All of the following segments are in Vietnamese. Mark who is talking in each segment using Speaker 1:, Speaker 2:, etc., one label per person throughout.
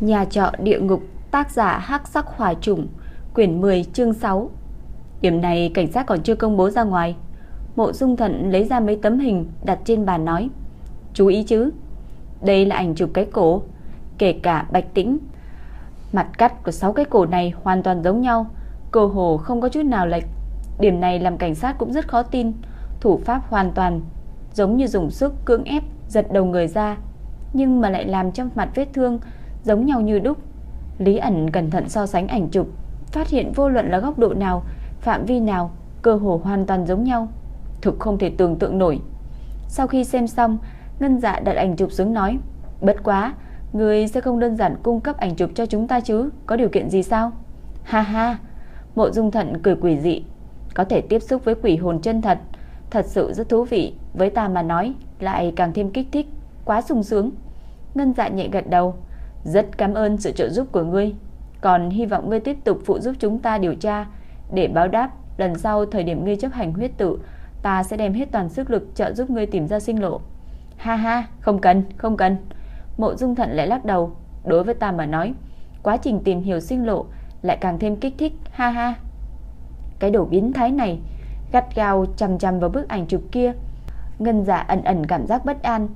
Speaker 1: Nhà trọ địa ngục, Tác giả Hắc Sắc Hỏa Trùng, Quyển 10 chương 6 Điểm này cảnh sát còn chưa công bố ra ngoài. Mộ dung thận lấy ra mấy tấm hình Đặt trên bàn nói, Chú ý chứ, Đây là ảnh chụp cái cổ, Kể cả bạch tĩnh. Mặt cắt của sáu cái cổ này hoàn toàn giống nhau, Cơ hồ không có chút nào lệch. Điểm này làm cảnh sát cũng rất khó tin, Thủ pháp hoàn toàn Giống như dùng sức cưỡng ép Giật đầu người ra, Nhưng mà lại làm trong mặt vết thương Giống nhau như đúc. Lý ẩn cẩn thận so sánh ảnh chụp, Phát hiện vô luận là góc độ nào, Phạm vi nào, Cơ hồ hoàn toàn giống nhau. Thực không thể tưởng tượng nổi. Sau khi xem xong, Ngân dạ đặt ảnh chụp xuống nói, Bất quá, Người sẽ không đơn giản cung cấp ảnh chụp cho chúng ta chứ, Có điều kiện gì sao? Ha ha. Mộ dung thận cười quỷ dị, Có thể tiếp xúc với quỷ hồn chân thật Thật sự rất thú vị. Với ta mà nói, Lại càng thêm kích thích, Quá sung sướng. Ngân dạ nhẹ gật đầu rất cảm ơn sự trợ giúp của ngươi. Còn hy vọng ngươi tiếp tục phụ giúp chúng ta điều tra, Để báo đáp Lần sau thời điểm ngươi chấp hành huyết tự, Ta sẽ đem hết toàn sức lực trợ giúp ngươi tìm ra sinh lộ. Ha ha, không cần không cần. Mộ dung thận lại lắc đầu, Đối với ta mà nói, Quá trình tìm hiểu sinh lộ lại càng thêm kích thích, Ha ha. Cái đồ biến thái này, Gắt gao chằm chằm vào bức ảnh chụp kia, Ngân giả ẩn ẩn cảm giác bất an.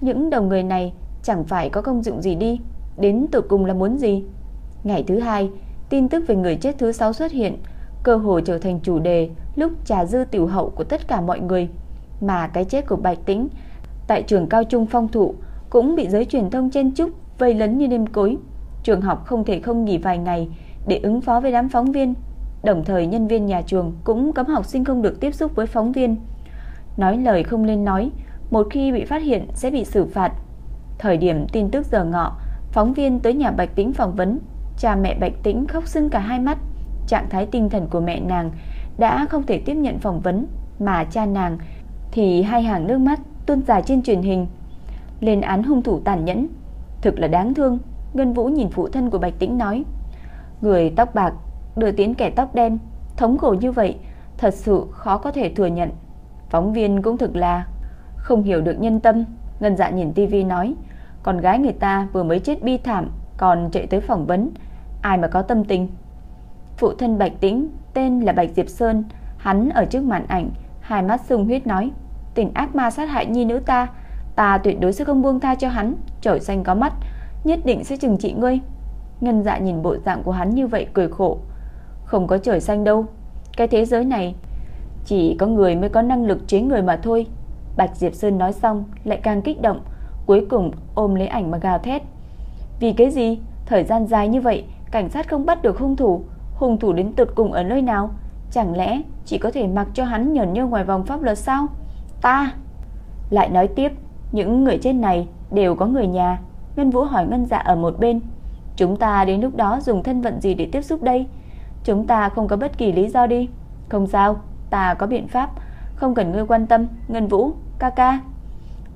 Speaker 1: Những đầu người này Chẳng phải có công dụng gì đi. Đến từ cùng là muốn gì? Ngày thứ hai, Tin tức về người chết thứ sáu xuất hiện, Cơ hồ trở thành chủ đề Lúc trà dư tiểu hậu của tất cả mọi người. Mà cái chết của Bạch Tĩnh Tại trường cao trung phong thụ Cũng bị giới truyền thông chen chúc Vây lấn như đêm cối Trường học không thể không nghỉ vài ngày Để ứng phó với đám phóng viên. Đồng thời, nhân viên nhà trường cũng cấm học sinh không được tiếp xúc với phóng viên. Nói lời không nên nói, Một khi bị phát hiện sẽ bị xử phạt. Thời điểm tin tức giờ ngọ Phóng viên tới nhà Bạch Tĩnh phỏng vấn. Cha mẹ Bạch Tĩnh khóc sưng cả hai mắt. Trạng thái tinh thần của mẹ nàng Đã không thể tiếp nhận phỏng vấn, Mà cha nàng Thì hai hàng nước mắt tuôn dài trên truyền hình. Lên án hung thủ tàn nhẫn. Thực là đáng thương, Ngân Vũ nhìn phụ thân của Bạch Tĩnh nói. Người tóc bạc, đưa tiến kẻ tóc đen, Thống khổ như vậy, Thật sự khó có thể thừa nhận. Phóng viên cũng thực là Không hiểu được nhân tâm, Ngân dạ nhìn tivi nói. Con gái người ta vừa mới chết bi thảm, Còn chạy tới phỏng vấn. Ai mà có tâm tình? Phụ thân Bạch Tĩnh, tên là Bạch Diệp Sơn, Hắn ở trước màn ảnh, Hai mắt sung huyết nói Tình ác ma sát hại nhi nữ ta Ta tuyệt đối sẽ không buông tha cho hắn, Trời xanh có mắt, Nhất định sẽ trừng trị ngươi. Ngân dạ nhìn bộ dạng của hắn như vậy cười khổ. Không có trời xanh đâu, Cái thế giới này Chỉ có người mới có năng lực chế người mà thôi. Bạch Diệp Sơn nói xong, Lại càng kích động Cuối cùng ôm lấy ảnh mà gào thét. Vì cái gì? Thời gian dài như vậy, Cảnh sát không bắt được hung thủ. Hung thủ đến tụt cùng ở nơi nào? Chẳng lẽ chỉ có thể mặc cho hắn nhờn nhơ ngoài vòng pháp luật sao? Ta! Lại nói tiếp, Những người trên này đều có người nhà. Ngân Vũ hỏi Ngân Dạ ở một bên. Chúng ta đến lúc đó dùng thân phận gì để tiếp xúc đây? Chúng ta không có bất kỳ lý do đi. Không sao, Ta có biện pháp. Không cần ngươi quan tâm, Ngân Vũ, ca ca.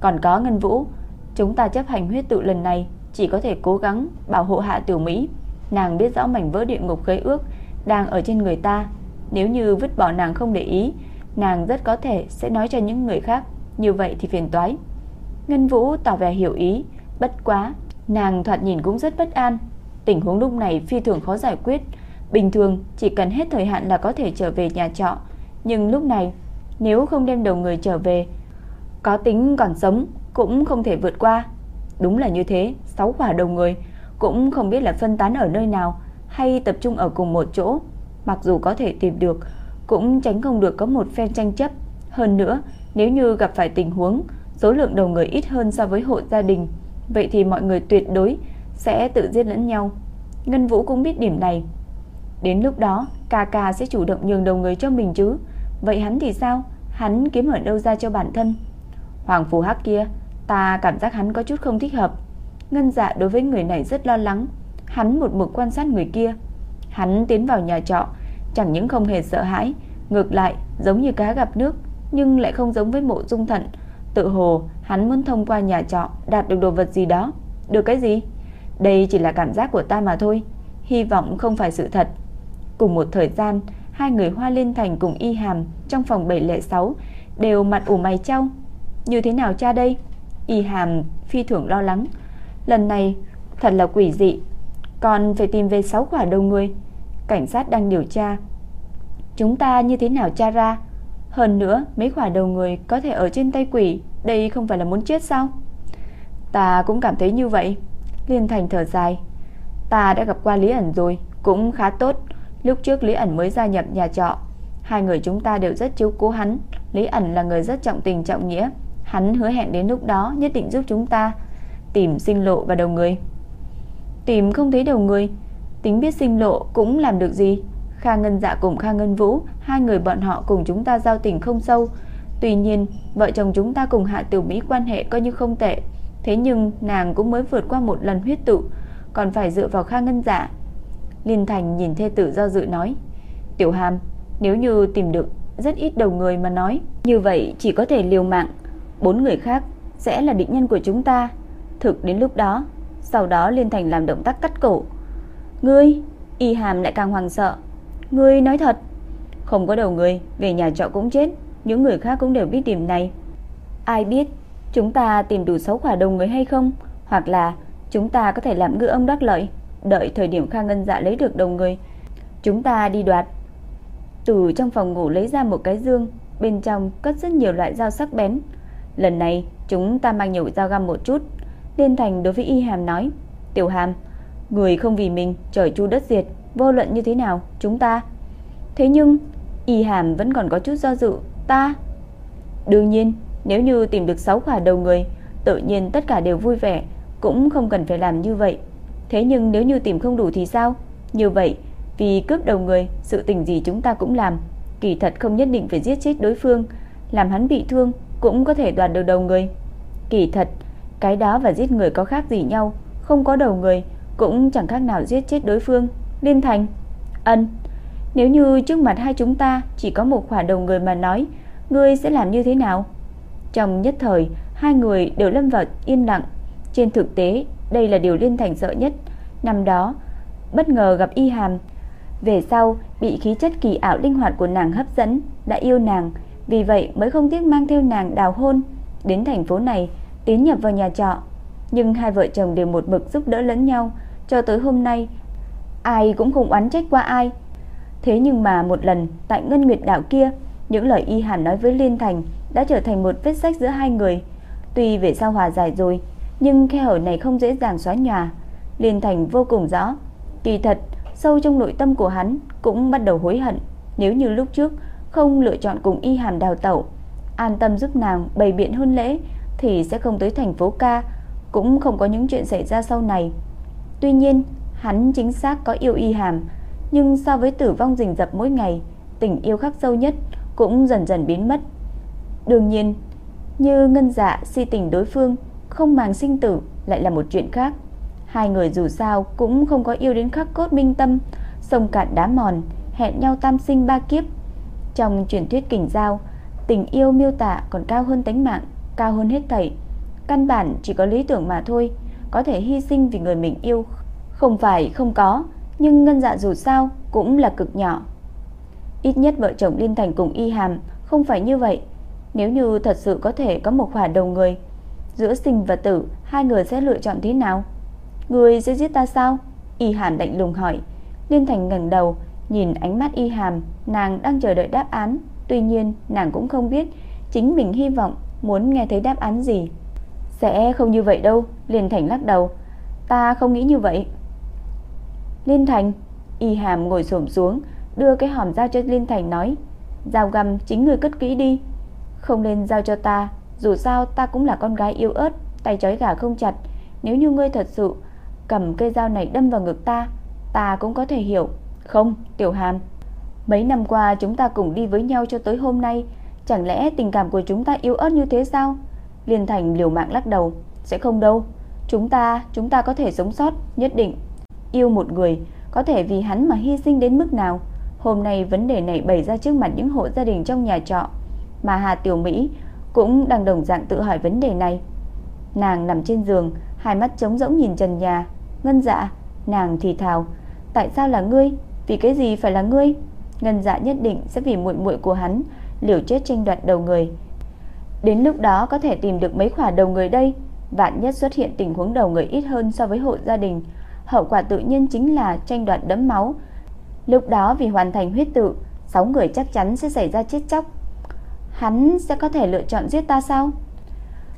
Speaker 1: Còn có Ngân Vũ Chúng ta chấp hành huyết tự lần này, Chỉ có thể cố gắng bảo hộ hạ tiểu Mỹ. Nàng biết rõ mảnh vỡ địa ngục khế ước Đang ở trên người ta. Nếu như vứt bỏ nàng không để ý, Nàng rất có thể sẽ nói cho những người khác. Như vậy thì phiền toái. Ngân Vũ tỏ vẻ hiểu ý. Bất quá, Nàng thoạt nhìn cũng rất bất an. Tình huống lúc này phi thường khó giải quyết. Bình thường, chỉ cần hết thời hạn là có thể trở về nhà trọ. Nhưng lúc này, Nếu không đem đầu người trở về, Có tính còn sống cũng không thể vượt qua. Đúng là như thế, Sáu quả đầu người, Cũng không biết là phân tán ở nơi nào Hay tập trung ở cùng một chỗ. Mặc dù có thể tìm được, Cũng tránh không được có một phen tranh chấp. Hơn nữa, nếu như gặp phải tình huống, Số lượng đầu người ít hơn so với hộ gia đình, Vậy thì mọi người tuyệt đối Sẽ tự giết lẫn nhau. Ngân Vũ cũng biết điểm này. Đến lúc đó ca ca sẽ chủ động nhường đầu người cho mình chứ. Vậy hắn thì sao? Hắn kiếm ở đâu ra cho bản thân? Hoàng Phù Hắc kia Ta cảm giác hắn có chút không thích hợp. Ngân dạ đối với người này rất lo lắng. Hắn một mực quan sát người kia. Hắn tiến vào nhà trọ, Chẳng những không hề sợ hãi, Ngược lại giống như cá gặp nước, Nhưng lại không giống với mộ dung thận. Tự hồ, hắn muốn thông qua nhà trọ Đạt được đồ vật gì đó. Được cái gì? Đây chỉ là cảm giác của ta mà thôi. Hy vọng không phải sự thật. Cùng một thời gian, Hai người Hoa Liên Thành cùng Y Hàm Trong phòng 706 Đều mặt ủ mày trao. Như thế nào cha đây? Y Hàm phi thường lo lắng. Lần này, Thật là quỷ dị. Còn phải tìm về 6 quả đầu người. Cảnh sát đang điều tra. Chúng ta như thế nào tra ra? Hơn nữa, mấy quả đầu người có thể ở trên tay quỷ, Đây không phải là muốn chết sao? Ta cũng cảm thấy như vậy. Liên Thành thở dài. Ta đã gặp qua Lý ẩn rồi, Cũng khá tốt. Lúc trước Lý ẩn mới gia nhập nhà trọ. Hai người chúng ta đều rất chiếu cố hắn. Lý ẩn là người rất trọng tình trọng nghĩa. Hắn hứa hẹn đến lúc đó nhất định giúp chúng ta Tìm sinh lộ và đầu người. Tìm không thấy đầu người, Tính biết sinh lộ cũng làm được gì? Kha Ngân Dạ cùng Kha Ngân Vũ, Hai người bọn họ cùng chúng ta giao tình không sâu. Tuy nhiên, vợ chồng chúng ta cùng Hạ Tiểu Mỹ quan hệ coi như không tệ. Thế nhưng nàng cũng mới vượt qua một lần huyết tụ, Còn phải dựa vào Kha Ngân Dạ. Liên Thành nhìn thê tử do dự nói, Tiểu Hàm, Nếu như tìm được rất ít đầu người mà nói, Như vậy chỉ có thể liều mạng Bốn người khác sẽ là địch nhân của chúng ta. Thực đến lúc đó, Sau đó Liên Thành làm động tác cắt cổ. Ngươi, Y Hàm lại càng hoàng sợ. Ngươi nói thật. Không có đầu người Về nhà trọ cũng chết. Những người khác cũng đều biết điểm này. Ai biết, Chúng ta tìm đủ xấu quả đầu người hay không? Hoặc là chúng ta có thể làm ngư ông đắc lợi, Đợi thời điểm Kha Ngân Dạ lấy được đầu người. Chúng ta đi đoạt. Từ trong phòng ngủ lấy ra một cái dương, Bên trong cất rất nhiều loại dao sắc bén. Lần này, chúng ta mang nhiều dao găm một chút. Liên Thành đối với Y Hàm nói, Tiểu Hàm, Người không vì mình trời chu đất diệt, Vô luận như thế nào, chúng ta. Thế nhưng, Y Hàm vẫn còn có chút do dự, Ta? Đương nhiên, nếu như tìm được 6 quả đầu người, Tự nhiên tất cả đều vui vẻ, Cũng không cần phải làm như vậy. Thế nhưng nếu như tìm không đủ thì sao? Như vậy, vì cướp đầu người, Sự tình gì chúng ta cũng làm. Kỳ thật không nhất định phải giết chết đối phương, Làm hắn bị thương cũng có thể đoạt được đầu người. Kỳ thật, Cái đó và giết người có khác gì nhau. Không có đầu người, Cũng chẳng khác nào giết chết đối phương. Liên thành, Ân, Nếu như trước mặt hai chúng ta Chỉ có một khỏa đầu người mà nói, Ngươi sẽ làm như thế nào? Trong nhất thời, Hai người đều lâm vào yên lặng. Trên thực tế, Đây là điều Liên Thành sợ nhất. Năm đó, Bất ngờ gặp Y Hàm. Về sau, Bị khí chất kỳ ảo linh hoạt của nàng hấp dẫn, Đã yêu nàng vì vậy mới không tiếc mang theo nàng đào hôn, Đến thành phố này, Tiến nhập vào nhà trọ. Nhưng hai vợ chồng đều một mực giúp đỡ lẫn nhau, Cho tới hôm nay, Ai cũng không oán trách qua ai. Thế nhưng mà một lần, Tại Ngân Nguyệt đảo kia, Những lời y hàn nói với Liên Thành Đã trở thành một vết sách giữa hai người. Tuy về sau hòa giải rồi, Nhưng khe hở này không dễ dàng xóa nhòa. Liên Thành vô cùng rõ, Kỳ thật, sâu trong nội tâm của hắn Cũng bắt đầu hối hận. Nếu như lúc trước không lựa chọn cùng Y Hàn đào tẩu, an tâm giúp nàng bày biện hôn lễ thì sẽ không tới thành phố ca, cũng không có những chuyện xảy ra sau này. Tuy nhiên, hắn chính xác có yêu Y Hàm, nhưng so với tử vong rình rập mỗi ngày, tình yêu khắc sâu nhất cũng dần dần biến mất. Đương nhiên, như ngân dạ si tình đối phương, không màng sinh tử lại là một chuyện khác. Hai người dù sao cũng không có yêu đến khắc cốt minh tâm, sông cạn đá mòn, hẹn nhau tam sinh ba kiếp, trong truyền thuyết kình giao, tình yêu miêu tả còn cao hơn tánh mạng, cao hơn hết thảy. Căn bản chỉ có lý tưởng mà thôi, có thể hy sinh vì người mình yêu. Không phải không có, nhưng ngân dạ dù sao cũng là cực nhỏ. Ít nhất vợ chồng Liên Thành cùng Y Hàm không phải như vậy. Nếu như thật sự có thể có một khỏa đầu người, giữa sinh và tử, hai người sẽ lựa chọn thế nào? Người sẽ giết ta sao? Y Hàm lạnh lùng hỏi. Liên Thành ngẩng đầu, Nhìn ánh mắt y hàm, nàng đang chờ đợi đáp án, tuy nhiên nàng cũng không biết chính mình hy vọng muốn nghe thấy đáp án gì. Sẽ không như vậy đâu, Liên Thành lắc đầu. Ta không nghĩ như vậy. Liên Thành, y hàm ngồi xổm xuống, đưa cái hòm dao cho Liên Thành nói, dao găm chính người cất kỹ đi, không nên giao cho ta, dù sao ta cũng là con gái yếu ớt, tay trói gà không chặt, nếu như ngươi thật sự cầm cây dao này đâm vào ngực ta, ta cũng có thể hiểu không, Tiểu Hàn, mấy năm qua chúng ta cùng đi với nhau cho tới hôm nay, chẳng lẽ tình cảm của chúng ta yếu ớt như thế sao? Liên Thành liều mạng lắc đầu, sẽ không đâu. Chúng ta, chúng ta có thể sống sót, nhất định. Yêu một người, có thể vì hắn mà hy sinh đến mức nào? Hôm nay vấn đề này bày ra trước mặt những hộ gia đình trong nhà trọ, mà Hà Tiểu Mỹ cũng đang đồng dạng tự hỏi vấn đề này. Nàng nằm trên giường, hai mắt trống rỗng nhìn trần nhà. Ngân dạ, nàng thì thào, tại sao là ngươi? Vì cái gì phải là ngươi? Ngân Dạ nhất định sẽ vì muội muội của hắn liều chết tranh đoạt đầu người. Đến lúc đó có thể tìm được mấy khỏa đầu người đây, Vạn nhất xuất hiện tình huống đầu người ít hơn so với hộ gia đình, hậu quả tự nhiên chính là tranh đoạt đẫm máu. Lúc đó vì hoàn thành huyết tự, sáu người chắc chắn sẽ xảy ra chết chóc. Hắn sẽ có thể lựa chọn giết ta sao?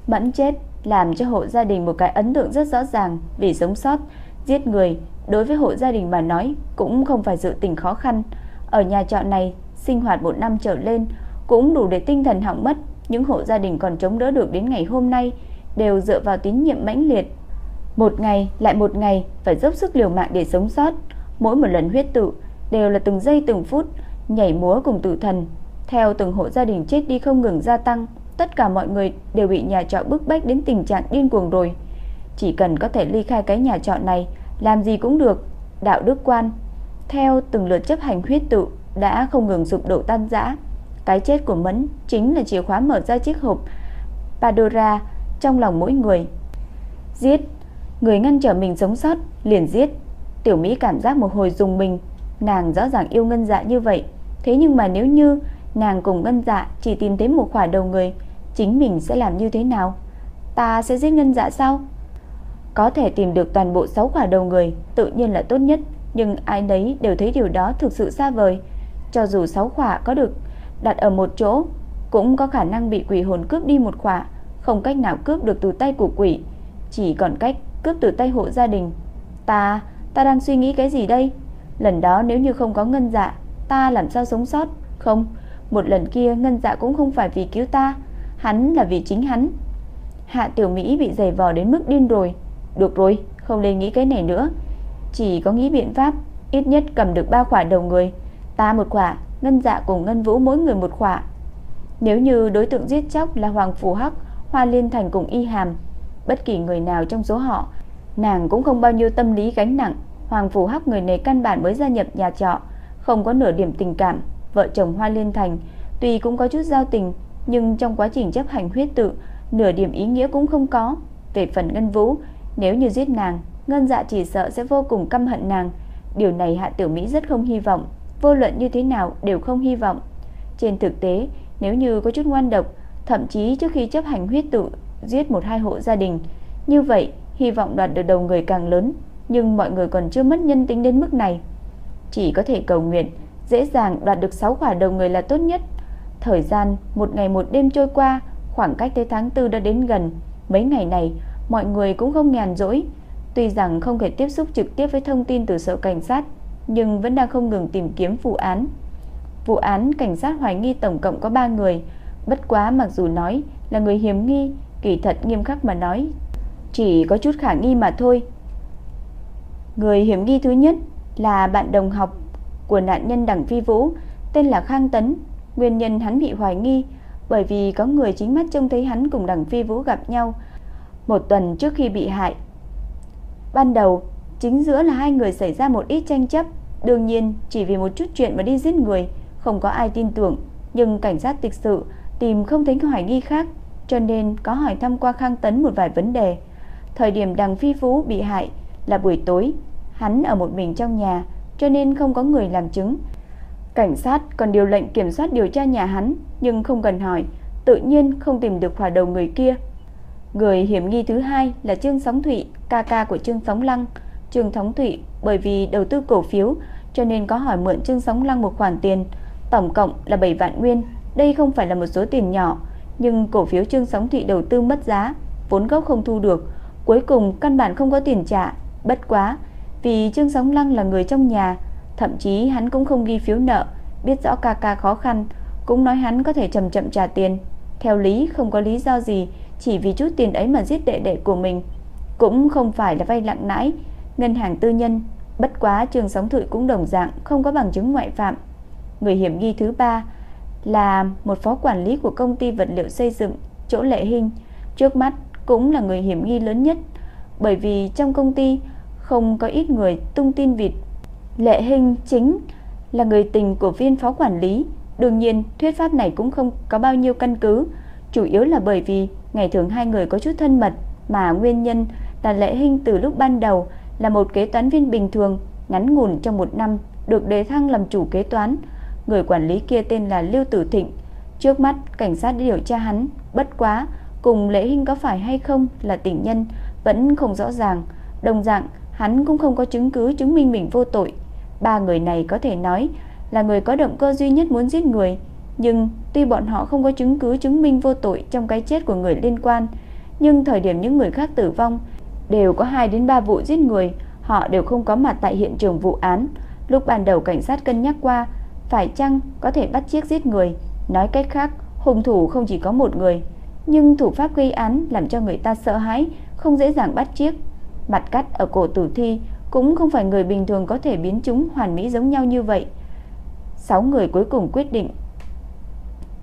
Speaker 1: Mẫn chết làm cho hộ gia đình một cái ấn tượng rất rõ ràng vì sống sót, giết người đối với hộ gia đình mà nói cũng không phải dự tình khó khăn. Ở nhà trọ này, sinh hoạt một năm trở lên cũng đủ để tinh thần hỏng mất, những hộ gia đình còn chống đỡ được đến ngày hôm nay đều dựa vào tín nhiệm mãnh liệt. Một ngày lại một ngày phải dốc sức liều mạng để sống sót, mỗi một lần huyết tự đều là từng giây từng phút nhảy múa cùng tử thần. Theo từng hộ gia đình chết đi không ngừng gia tăng, tất cả mọi người đều bị nhà trọ bức bách đến tình trạng điên cuồng rồi. Chỉ cần có thể ly khai cái nhà trọ này, làm gì cũng được. Đạo đức quan theo từng lượt chấp hành huyết tự đã không ngừng sụp đổ tan rã. Cái chết của Mẫn chính là chìa khóa mở ra chiếc hộp Pandora trong lòng mỗi người. Giết, người ngăn trở mình sống sót, liền giết. Tiểu Mỹ cảm giác một hồi dùng mình, nàng rõ ràng yêu Ngân Dạ như vậy, thế nhưng mà nếu như nàng cùng Ngân Dạ chỉ tìm thấy một khỏa đầu người, chính mình sẽ làm như thế nào? Ta sẽ giết Ngân Dạ sao? Có thể tìm được toàn bộ 6 quả đầu người, tự nhiên là tốt nhất, nhưng ai nấy đều thấy điều đó thực sự xa vời. Cho dù 6 quả có được đặt ở một chỗ, cũng có khả năng bị quỷ hồn cướp đi một quả không cách nào cướp được từ tay của quỷ, chỉ còn cách cướp từ tay hộ gia đình. Ta, ta đang suy nghĩ cái gì đây? Lần đó nếu như không có ngân dạ, ta làm sao sống sót? Không, một lần kia ngân dạ cũng không phải vì cứu ta, hắn là vì chính hắn. Hạ Tiểu Mỹ bị giày vò đến mức điên rồi. Được rồi, không nên nghĩ cái này nữa. Chỉ có nghĩ biện pháp, ít nhất cầm được ba quả đầu người. Ta một quả, ngân dạ cùng ngân vũ mỗi người một quả. Nếu như đối tượng giết chóc là Hoàng Phù Hắc Hoa Liên Thành cùng Y Hàm, bất kỳ người nào trong số họ, nàng cũng không bao nhiêu tâm lý gánh nặng. Hoàng Phủ Hắc người này căn bản mới gia nhập nhà trọ, không có nửa điểm tình cảm. Vợ chồng Hoa Liên Thành tuy cũng có chút giao tình, nhưng trong quá trình chấp hành huyết tự, nửa điểm ý nghĩa cũng không có. Về phần Ngân Vũ, nếu như giết nàng, Ngân Dạ chỉ sợ sẽ vô cùng căm hận nàng. Điều này Hạ Tiểu Mỹ rất không hy vọng, vô luận như thế nào đều không hy vọng. Trên thực tế, nếu như có chút ngoan độc, thậm chí trước khi chấp hành huyết tự giết một hai hộ gia đình. Như vậy, hy vọng đoạt được đầu người càng lớn, nhưng mọi người còn chưa mất nhân tính đến mức này. Chỉ có thể cầu nguyện, dễ dàng đoạt được 6 quả đầu người là tốt nhất. Thời gian một ngày một đêm trôi qua, khoảng cách tới tháng 4 đã đến gần. Mấy ngày này, mọi người cũng không nhàn rỗi. Tuy rằng không thể tiếp xúc trực tiếp với thông tin từ sở cảnh sát, nhưng vẫn đang không ngừng tìm kiếm vụ án. Vụ án cảnh sát hoài nghi tổng cộng có 3 người, Bất quá mặc dù nói là người hiểm nghi, kỳ thật nghiêm khắc mà nói, chỉ có chút khả nghi mà thôi. Người hiểm nghi thứ nhất là bạn đồng học của nạn nhân Đặng Phi Vũ, tên là Khang Tấn. Nguyên nhân hắn bị hoài nghi bởi vì có người chính mắt trông thấy hắn cùng Đặng Phi Vũ gặp nhau một tuần trước khi bị hại. Ban đầu, chính giữa là hai người xảy ra một ít tranh chấp, đương nhiên chỉ vì một chút chuyện mà đi giết người, không có ai tin tưởng, nhưng cảnh sát tịch sự tìm không thấy hoài nghi khác, cho nên có hỏi thăm qua Khang Tấn một vài vấn đề. Thời điểm Đằng Phi Phú bị hại là buổi tối, hắn ở một mình trong nhà, cho nên không có người làm chứng. Cảnh sát còn điều lệnh kiểm soát điều tra nhà hắn, nhưng không cần hỏi, tự nhiên không tìm được hỏa đầu người kia. Người hiểm nghi thứ hai là Trương Sóng Thụy, ca ca của Trương Sóng Lăng. Trương Sóng Thụy bởi vì đầu tư cổ phiếu cho nên có hỏi mượn Trương Sóng Lăng một khoản tiền, tổng cộng là 7 vạn nguyên, đây không phải là một số tiền nhỏ, nhưng cổ phiếu Trương Sóng Thụy đầu tư mất giá, vốn gốc không thu được, cuối cùng căn bản không có tiền trả, bất quá, vì Trương Sóng Lăng là người trong nhà, thậm chí hắn cũng không ghi phiếu nợ, biết rõ ca ca khó khăn, cũng nói hắn có thể chậm chậm trả tiền. Theo lý không có lý do gì, chỉ vì chút tiền ấy mà giết đệ đệ của mình, cũng không phải là vay lặng lãi, ngân hàng tư nhân, bất quá trường Sóng Thụy cũng đồng dạng không có bằng chứng ngoại phạm. Người hiểm nghi thứ ba là một phó quản lý của công ty vật liệu xây dựng chỗ Lệ Hinh, trước mắt cũng là người hiểm nghi lớn nhất, bởi vì trong công ty không có ít người tung tin vịt. Lệ Hinh chính là người tình của viên phó quản lý, đương nhiên thuyết pháp này cũng không có bao nhiêu căn cứ, chủ yếu là bởi vì ngày thường hai người có chút thân mật mà nguyên nhân là Lệ Hinh từ lúc ban đầu là một kế toán viên bình thường, ngắn ngủn trong một năm được đề thăng làm chủ kế toán, Người quản lý kia tên là Lưu Tử Thịnh. Trước mắt cảnh sát điều tra hắn, bất quá cùng Lễ Hinh có phải hay không là tình nhân vẫn không rõ ràng, đồng dạng hắn cũng không có chứng cứ chứng minh mình vô tội. Ba người này có thể nói là người có động cơ duy nhất muốn giết người, nhưng tuy bọn họ không có chứng cứ chứng minh vô tội trong cái chết của người liên quan, nhưng thời điểm những người khác tử vong đều có 2 đến 3 vụ giết người, họ đều không có mặt tại hiện trường vụ án. Lúc ban đầu cảnh sát cân nhắc qua, phải chăng có thể bắt chiếc giết người, nói cách khác, hung thủ không chỉ có một người, nhưng thủ pháp gây án làm cho người ta sợ hãi, không dễ dàng bắt chiếc. Mặt cắt ở cổ tử thi cũng không phải người bình thường có thể biến chúng hoàn mỹ giống nhau như vậy. Sáu người cuối cùng quyết định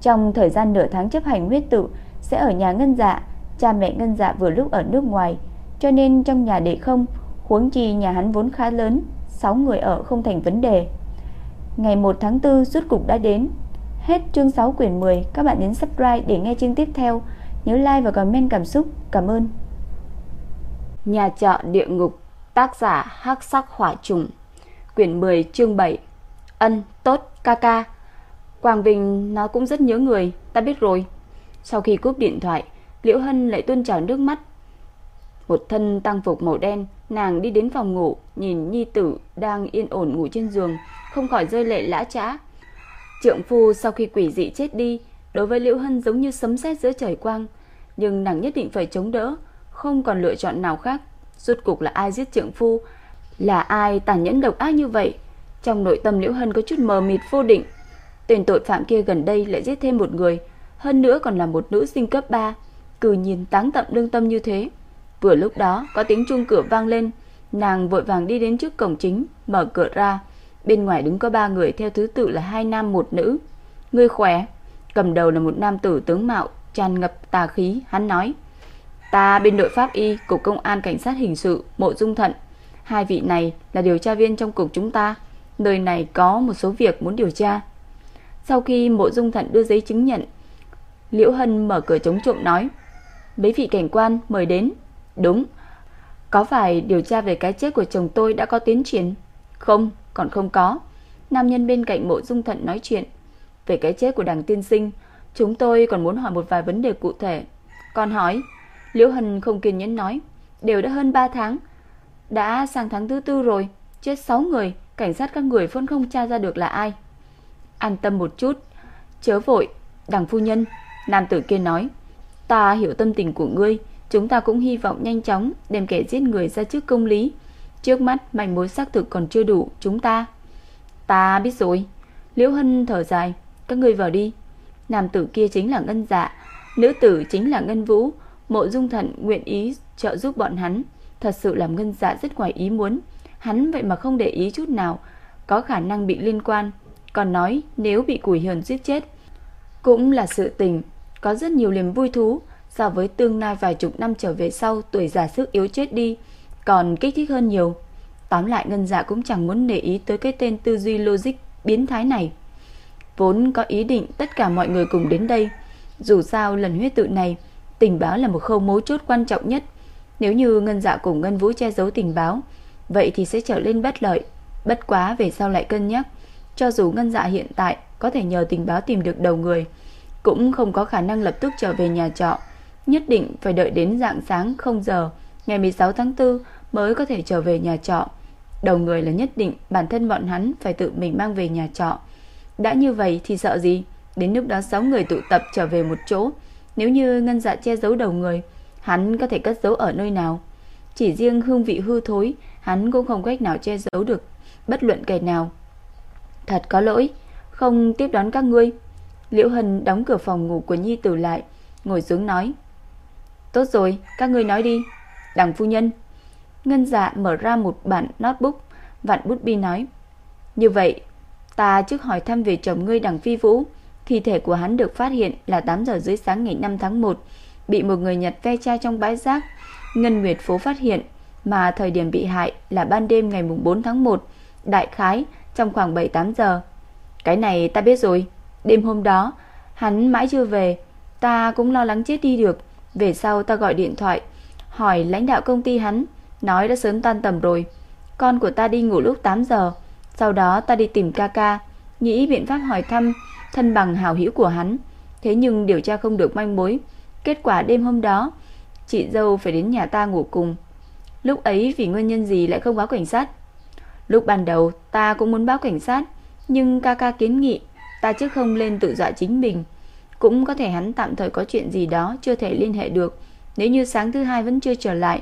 Speaker 1: trong thời gian nửa tháng chấp hành huyết tự sẽ ở nhà Ngân Dạ, cha mẹ Ngân Dạ vừa lúc ở nước ngoài, cho nên trong nhà để không, huống chi nhà hắn vốn khá lớn, 6 người ở không thành vấn đề. Ngày 1 tháng 4 rút cục đã đến. Hết chương 6 quyển 10, các bạn nhấn subscribe để nghe chương tiếp theo. Nhớ like và comment cảm xúc. Cảm ơn. Nhà trọ địa ngục, tác giả Hắc Sắc Hỏa Trùng, quyển 10 chương 7. Ân, tốt, ca ca. Quảng Vinh nó cũng rất nhớ người, ta biết rồi. Sau khi cúp điện thoại, Liễu Hân lại tuôn trào nước mắt. Một thân tăng phục màu đen, nàng đi đến phòng ngủ, nhìn nhi tử đang yên ổn ngủ trên giường, không khỏi rơi lệ lã chã. Trượng phu sau khi quỷ dị chết đi, đối với Liễu Hân giống như sấm sét giữa trời quang, nhưng nàng nhất định phải chống đỡ, không còn lựa chọn nào khác. Rốt cục là ai giết trượng phu, là ai tàn nhẫn độc ác như vậy? Trong nội tâm Liễu Hân có chút mờ mịt vô định. Tên tội phạm kia gần đây lại giết thêm một người, hơn nữa còn là một nữ sinh cấp 3, cử nhìn táng tận lương tâm như thế. Vừa lúc đó có tiếng chuông cửa vang lên, nàng vội vàng đi đến trước cổng chính, mở cửa ra. Bên ngoài đứng có ba người theo thứ tự là hai nam một nữ. Người khỏe, cầm đầu là một nam tử tướng mạo tràn ngập tà khí, hắn nói: "Ta bên đội pháp y, cục công an cảnh sát hình sự, Mộ Dung Thận, hai vị này là điều tra viên trong cục chúng ta, nơi này có một số việc muốn điều tra." Sau khi Mộ Dung Thận đưa giấy chứng nhận, Liễu Hân mở cửa chống trộm nói: "Mấy vị cảnh quan mời đến." "Đúng. Có phải điều tra về cái chết của chồng tôi đã có tiến triển?" "Không, còn không có." Nam nhân bên cạnh Mộ Dung Thận nói chuyện. "Về cái chết của Đằng tiên sinh, chúng tôi còn muốn hỏi một vài vấn đề cụ thể." còn hỏi?" Liễu Hân không kiên nhẫn nói, "Đều đã hơn 3 tháng, đã sang tháng thứ tư rồi, chết 6 người, cảnh sát các người vẫn không tra ra được là ai." An tâm một chút, chớ vội, đằng phu nhân, nam tử kia nói, ta hiểu tâm tình của ngươi, chúng ta cũng hy vọng nhanh chóng đem kẻ giết người ra trước công lý. Trước mắt manh mối xác thực còn chưa đủ, chúng ta. Ta biết rồi. Liễu Hân thở dài, các ngươi vào đi. Nam tử kia chính là Ngân Dạ, nữ tử chính là Ngân Vũ, Mộ Dung Thận nguyện ý trợ giúp bọn hắn, thật sự làm Ngân Dạ rất ngoài ý muốn. Hắn vậy mà không để ý chút nào, có khả năng bị liên quan còn nói nếu bị củi hồn giết chết cũng là sự tình có rất nhiều niềm vui thú so với tương lai vài chục năm trở về sau tuổi già sức yếu chết đi, còn kích thích hơn nhiều. Tóm lại Ngân Dạ cũng chẳng muốn để ý tới cái tên tư duy logic biến thái này. Vốn có ý định tất cả mọi người cùng đến đây, dù sao lần huyết tự này, tình báo là một khâu mấu chốt quan trọng nhất. Nếu như Ngân Dạ cùng Ngân Vũ che giấu tình báo, vậy thì sẽ trở lên bất lợi. Bất quá về sau lại cân nhắc, cho dù ngân dạ hiện tại có thể nhờ tình báo tìm được đầu người, cũng không có khả năng lập tức trở về nhà trọ. Nhất định phải đợi đến dạng sáng 0 giờ ngày 16 tháng 4 mới có thể trở về nhà trọ. Đầu người là nhất định bản thân bọn hắn phải tự mình mang về nhà trọ. Đã như vậy thì sợ gì? Đến lúc đó 6 người tụ tập trở về một chỗ. Nếu như ngân dạ che giấu đầu người, hắn có thể cất giấu ở nơi nào? Chỉ riêng hương vị hư thối, hắn cũng không cách nào che giấu được bất luận kẻ nào. Thật có lỗi, không tiếp đón các ngươi. Liễu Hân đóng cửa phòng ngủ của Nhi Tử lại, ngồi xuống nói. Tốt rồi, các ngươi nói đi. Đằng phu nhân. Ngân dạ mở ra một bản notebook, vặn bút bi nói. Như vậy, ta trước hỏi thăm về chồng ngươi đằng phi vũ. Thi thể của hắn được phát hiện là 8 giờ dưới sáng ngày 5 tháng 1, bị một người Nhật ve chai trong bãi rác. Ngân Nguyệt phố phát hiện, mà thời điểm bị hại là ban đêm ngày 4 tháng 1, đại khái trong khoảng 7-8 giờ. Cái này ta biết rồi, đêm hôm đó, hắn mãi chưa về, ta cũng lo lắng chết đi được. Về sau ta gọi điện thoại, hỏi lãnh đạo công ty hắn, nói đã sớm tan tầm rồi. Con của ta đi ngủ lúc 8 giờ, sau đó ta đi tìm ca ca, nghĩ biện pháp hỏi thăm thân bằng hào hữu của hắn. Thế nhưng điều tra không được manh mối, Kết quả đêm hôm đó, chị dâu phải đến nhà ta ngủ cùng. Lúc ấy vì nguyên nhân gì lại không báo cảnh sát? Lúc ban đầu ta cũng muốn báo cảnh sát, nhưng ca ca kiến nghị ta chứ không lên tự dọa chính mình. Cũng có thể hắn tạm thời có chuyện gì đó chưa thể liên hệ được. Nếu như sáng thứ hai vẫn chưa trở lại,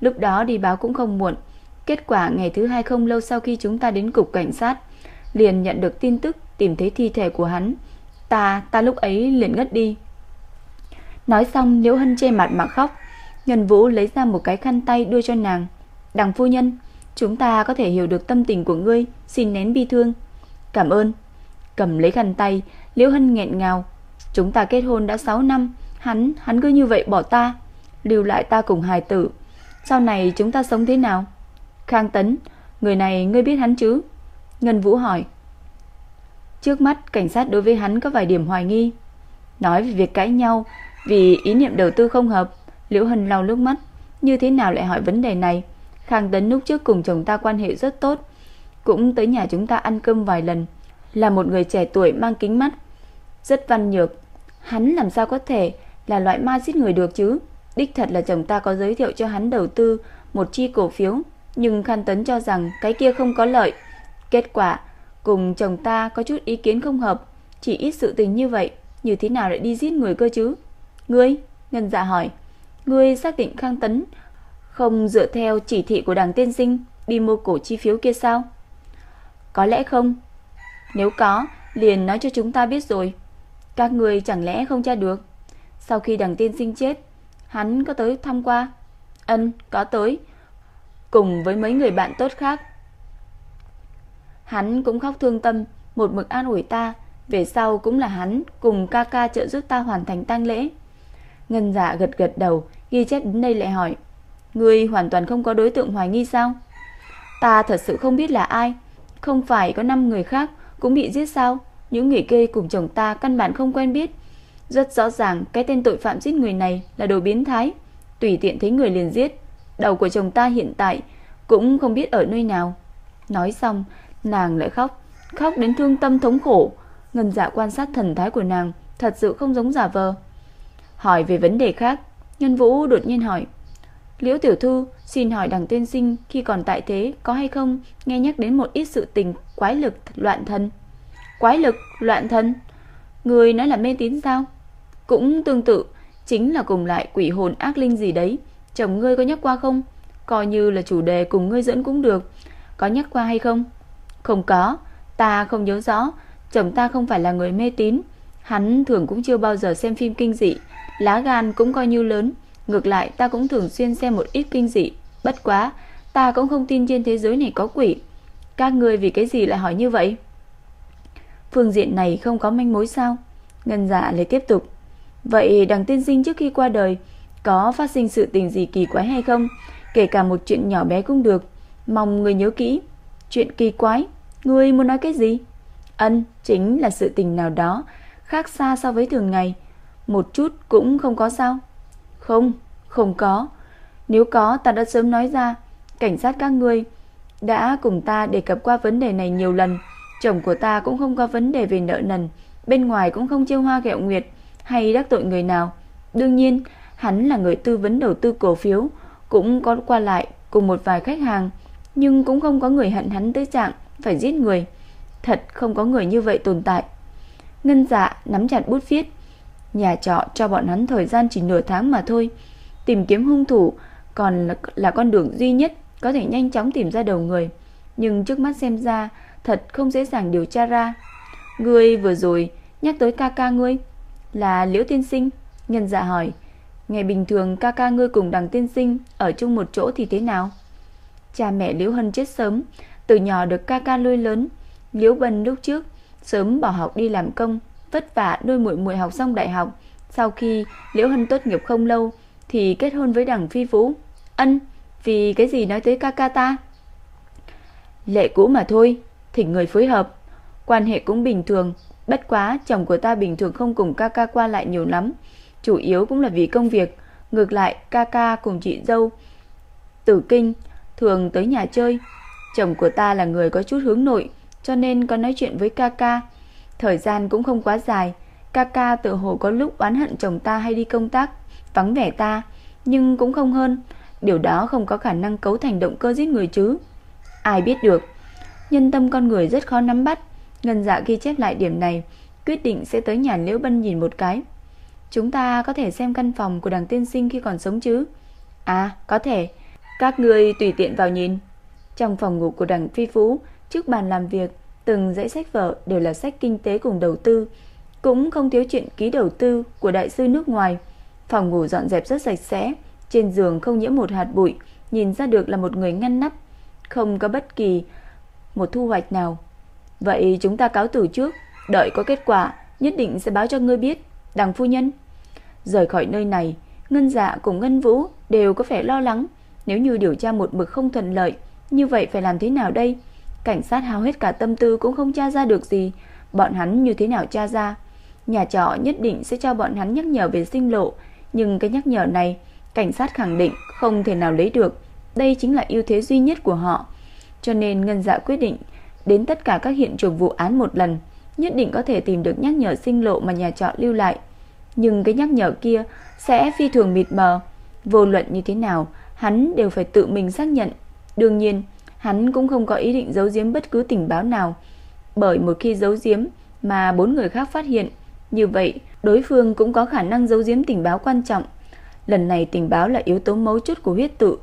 Speaker 1: lúc đó đi báo cũng không muộn. Kết quả ngày thứ hai không lâu sau khi chúng ta đến cục cảnh sát, liền nhận được tin tức tìm thấy thi thể của hắn. Ta, ta lúc ấy liền ngất đi. Nói xong Liễu Hân che mặt mà khóc. Ngân Vũ lấy ra một cái khăn tay đưa cho nàng. Đằng phu nhân, chúng ta có thể hiểu được tâm tình của ngươi, xin nén bi thương. Cảm ơn. Cầm lấy khăn tay, Liễu Hân nghẹn ngào. Chúng ta kết hôn đã 6 năm, hắn, hắn cứ như vậy bỏ ta, lưu lại ta cùng hài tử. Sau này chúng ta sống thế nào? Khang Tấn, người này ngươi biết hắn chứ? Ngân Vũ hỏi. Trước mắt cảnh sát đối với hắn có vài điểm hoài nghi. Nói về việc cãi nhau vì ý niệm đầu tư không hợp, Liễu Hân lau nước mắt, như thế nào lại hỏi vấn đề này? Khang Tấn lúc trước cùng chồng ta quan hệ rất tốt, cũng tới nhà chúng ta ăn cơm vài lần, là một người trẻ tuổi mang kính mắt, rất văn nhược. Hắn làm sao có thể là loại ma giết người được chứ? Đích thật là chồng ta có giới thiệu cho hắn đầu tư một chi cổ phiếu, nhưng Khang Tấn cho rằng cái kia không có lợi. Kết quả, cùng chồng ta có chút ý kiến không hợp, chỉ ít sự tình như vậy, như thế nào lại đi giết người cơ chứ? Ngươi? Ngân dạ hỏi. Ngươi xác định Khang Tấn không dựa theo chỉ thị của đảng tiên sinh đi mua cổ chi phiếu kia sao? Có lẽ không. Nếu có, liền nói cho chúng ta biết rồi. Các người chẳng lẽ không tra được? Sau khi đảng tiên sinh chết, hắn có tới thăm qua? Ân, có tới. Cùng với mấy người bạn tốt khác. Hắn cũng khóc thương tâm, một mực an ủi ta. Về sau cũng là hắn cùng ca ca trợ giúp ta hoàn thành tang lễ. Ngân dạ gật gật đầu, ghi chép đến đây lại hỏi. Ngươi hoàn toàn không có đối tượng hoài nghi sao? Ta thật sự không biết là ai. Không phải có 5 người khác cũng bị giết sao? Những người kia cùng chồng ta căn bản không quen biết. Rất rõ ràng cái tên tội phạm giết người này là đồ biến thái. Tùy tiện thấy người liền giết. Đầu của chồng ta hiện tại cũng không biết ở nơi nào. Nói xong, nàng lại khóc. Khóc đến thương tâm thống khổ. Ngân dạ quan sát thần thái của nàng thật sự không giống giả vờ. Hỏi về vấn đề khác, Nhân Vũ đột nhiên hỏi. Liễu Tiểu Thư xin hỏi đằng tiên sinh khi còn tại thế có hay không nghe nhắc đến một ít sự tình quái lực loạn thần. Quái lực loạn thần? Người nói là mê tín sao? Cũng tương tự, chính là cùng lại quỷ hồn ác linh gì đấy. Chồng ngươi có nhắc qua không? Coi như là chủ đề cùng ngươi dẫn cũng được. Có nhắc qua hay không? Không có, ta không nhớ rõ. Chồng ta không phải là người mê tín. Hắn thường cũng chưa bao giờ xem phim kinh dị. Lá gan cũng coi như lớn. Ngược lại, ta cũng thường xuyên xem một ít kinh dị. Bất quá, Ta cũng không tin trên thế giới này có quỷ. Các người vì cái gì lại hỏi như vậy? Phương diện này không có manh mối sao? Ngân dạ lại tiếp tục. Vậy đằng tiên sinh trước khi qua đời, Có phát sinh sự tình gì kỳ quái hay không? Kể cả một chuyện nhỏ bé cũng được. Mong người nhớ kỹ. Chuyện kỳ quái? Người muốn nói cái gì? Ân, chính là sự tình nào đó Khác xa so với thường ngày. Một chút cũng không có sao không, không có. Nếu có ta đã sớm nói ra. Cảnh sát các ngươi đã cùng ta đề cập qua vấn đề này nhiều lần. Chồng của ta cũng không có vấn đề về nợ nần. Bên ngoài cũng không chiêu hoa gẹo nguyệt hay đắc tội người nào. Đương nhiên, hắn là người tư vấn đầu tư cổ phiếu. Cũng có qua lại cùng một vài khách hàng. Nhưng cũng không có người hận hắn tới trạng phải giết người. Thật không có người như vậy tồn tại. Ngân dạ nắm chặt bút viết Nhà trọ cho bọn hắn thời gian chỉ nửa tháng mà thôi. Tìm kiếm hung thủ còn là, là con đường duy nhất có thể nhanh chóng tìm ra đầu người. Nhưng trước mắt xem ra thật không dễ dàng điều tra ra. Ngươi vừa rồi nhắc tới ca ca ngươi là Liễu Tiên Sinh. Nhân dạ hỏi, ngày bình thường ca ca ngươi cùng đằng tiên sinh ở chung một chỗ thì thế nào? Cha mẹ Liễu Hân chết sớm, từ nhỏ được ca ca nuôi lớn. Liễu Bân lúc trước sớm bỏ học đi làm công, vất vả nuôi muội muội học xong đại học, sau khi Liễu Hân tốt nghiệp không lâu thì kết hôn với Đằng Phi Vũ. Ân, vì cái gì nói tới ca ca ta? Lệ cũ mà thôi, thỉnh người phối hợp, quan hệ cũng bình thường, bất quá chồng của ta bình thường không cùng ca ca qua lại nhiều lắm, chủ yếu cũng là vì công việc, ngược lại ca ca cùng chị dâu Tử Kinh thường tới nhà chơi. Chồng của ta là người có chút hướng nội, cho nên có nói chuyện với ca ca Thời gian cũng không quá dài, ca ca tự hồ có lúc oán hận chồng ta hay đi công tác, vắng vẻ ta, nhưng cũng không hơn. Điều đó không có khả năng cấu thành động cơ giết người chứ. Ai biết được. Nhân tâm con người rất khó nắm bắt. Ngân dạ ghi chép lại điểm này, quyết định sẽ tới nhà Liễu Bân nhìn một cái. Chúng ta có thể xem căn phòng của đằng tiên sinh khi còn sống chứ? À, có thể. Các người tùy tiện vào nhìn. Trong phòng ngủ của đằng phi phú, trước bàn làm việc, từng dãy sách vở đều là sách kinh tế cùng đầu tư, cũng không thiếu chuyện ký đầu tư của đại sư nước ngoài. Phòng ngủ dọn dẹp rất sạch sẽ, trên giường không nhiễm một hạt bụi, nhìn ra được là một người ngăn nắp, không có bất kỳ một thu hoạch nào. Vậy chúng ta cáo từ trước, đợi có kết quả, nhất định sẽ báo cho ngươi biết, đằng phu nhân. Rời khỏi nơi này, Ngân Dạ cùng Ngân Vũ đều có vẻ lo lắng, nếu như điều tra một mực không thuận lợi, như vậy phải làm thế nào đây? Cảnh sát hao hết cả tâm tư cũng không tra ra được gì, bọn hắn như thế nào tra ra? Nhà trọ nhất định sẽ cho bọn hắn nhắc nhở về sinh lộ, nhưng cái nhắc nhở này, cảnh sát khẳng định không thể nào lấy được. Đây chính là ưu thế duy nhất của họ. Cho nên Ngân Dạ quyết định đến tất cả các hiện trường vụ án một lần, nhất định có thể tìm được nhắc nhở sinh lộ mà nhà trọ lưu lại. Nhưng cái nhắc nhở kia sẽ phi thường mịt mờ, vô luận như thế nào, hắn đều phải tự mình xác nhận. Đương nhiên, hắn cũng không có ý định giấu giếm bất cứ tình báo nào, bởi một khi giấu giếm mà bốn người khác phát hiện, như vậy đối phương cũng có khả năng giấu giếm tình báo quan trọng. Lần này tình báo là yếu tố mấu chốt của huyết tự,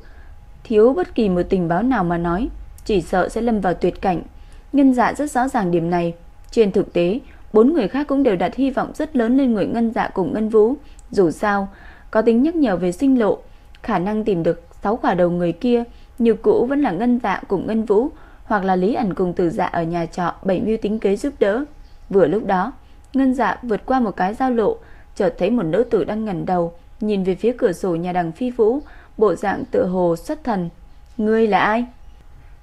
Speaker 1: thiếu bất kỳ một tình báo nào mà nói, chỉ sợ sẽ lâm vào tuyệt cảnh. Ngân Dạ rất rõ ràng điểm này. Trên thực tế, bốn người khác cũng đều đặt hy vọng rất lớn lên người Ngân Dạ cùng Ngân Vũ. Dù sao, có tính nhắc nhở về sinh lộ, khả năng tìm được sáu quả đầu người kia như cũ vẫn là Ngân Dạ cùng Ngân Vũ hoặc là Lý ẩn cùng Tử Dạ ở nhà trọ bảy mưu tính kế giúp đỡ. Vừa lúc đó, Ngân Dạ vượt qua một cái giao lộ, chợt thấy một nữ tử đang ngẩng đầu, nhìn về phía cửa sổ nhà đằng Phi Vũ, bộ dạng tựa hồ xuất thần. "Ngươi là ai?"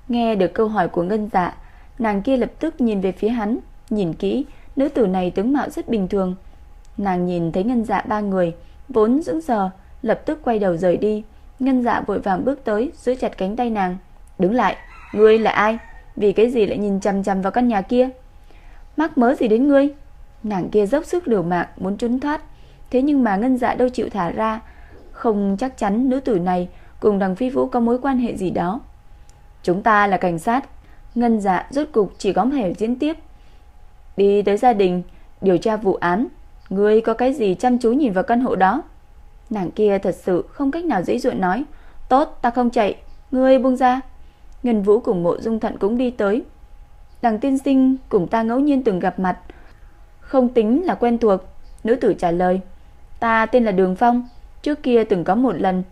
Speaker 1: Nghe được câu hỏi của Ngân Dạ, nàng kia lập tức nhìn về phía hắn, nhìn kỹ, nữ tử này tướng mạo rất bình thường. Nàng nhìn thấy Ngân Dạ ba người, vốn dững giờ lập tức quay đầu rời đi. Ngân Dạ vội vàng bước tới, giữ chặt cánh tay nàng, "Đứng lại, ngươi là ai? Vì cái gì lại nhìn chằm chằm vào căn nhà kia?" "Mắc mớ gì đến ngươi?" Nàng kia dốc sức liều mạng muốn trốn thoát, thế nhưng mà Ngân Dạ đâu chịu thả ra, không chắc chắn nữ tử này cùng Đằng Phi Vũ có mối quan hệ gì đó. Chúng ta là cảnh sát. Ngân dạ rốt cục chỉ có thể diễn tiếp. Đi tới gia đình, điều tra vụ án. Ngươi có cái gì chăm chú nhìn vào căn hộ đó? Nàng kia thật sự không cách nào dễ dụa nói. Tốt, ta không chạy. Ngươi buông ra. Ngân Vũ cùng mộ dung thận cũng đi tới. Đằng tiên sinh cùng ta ngẫu nhiên từng gặp mặt. Không tính là quen thuộc. Nữ tử trả lời. Ta tên là Đường Phong. Trước kia từng có một lần.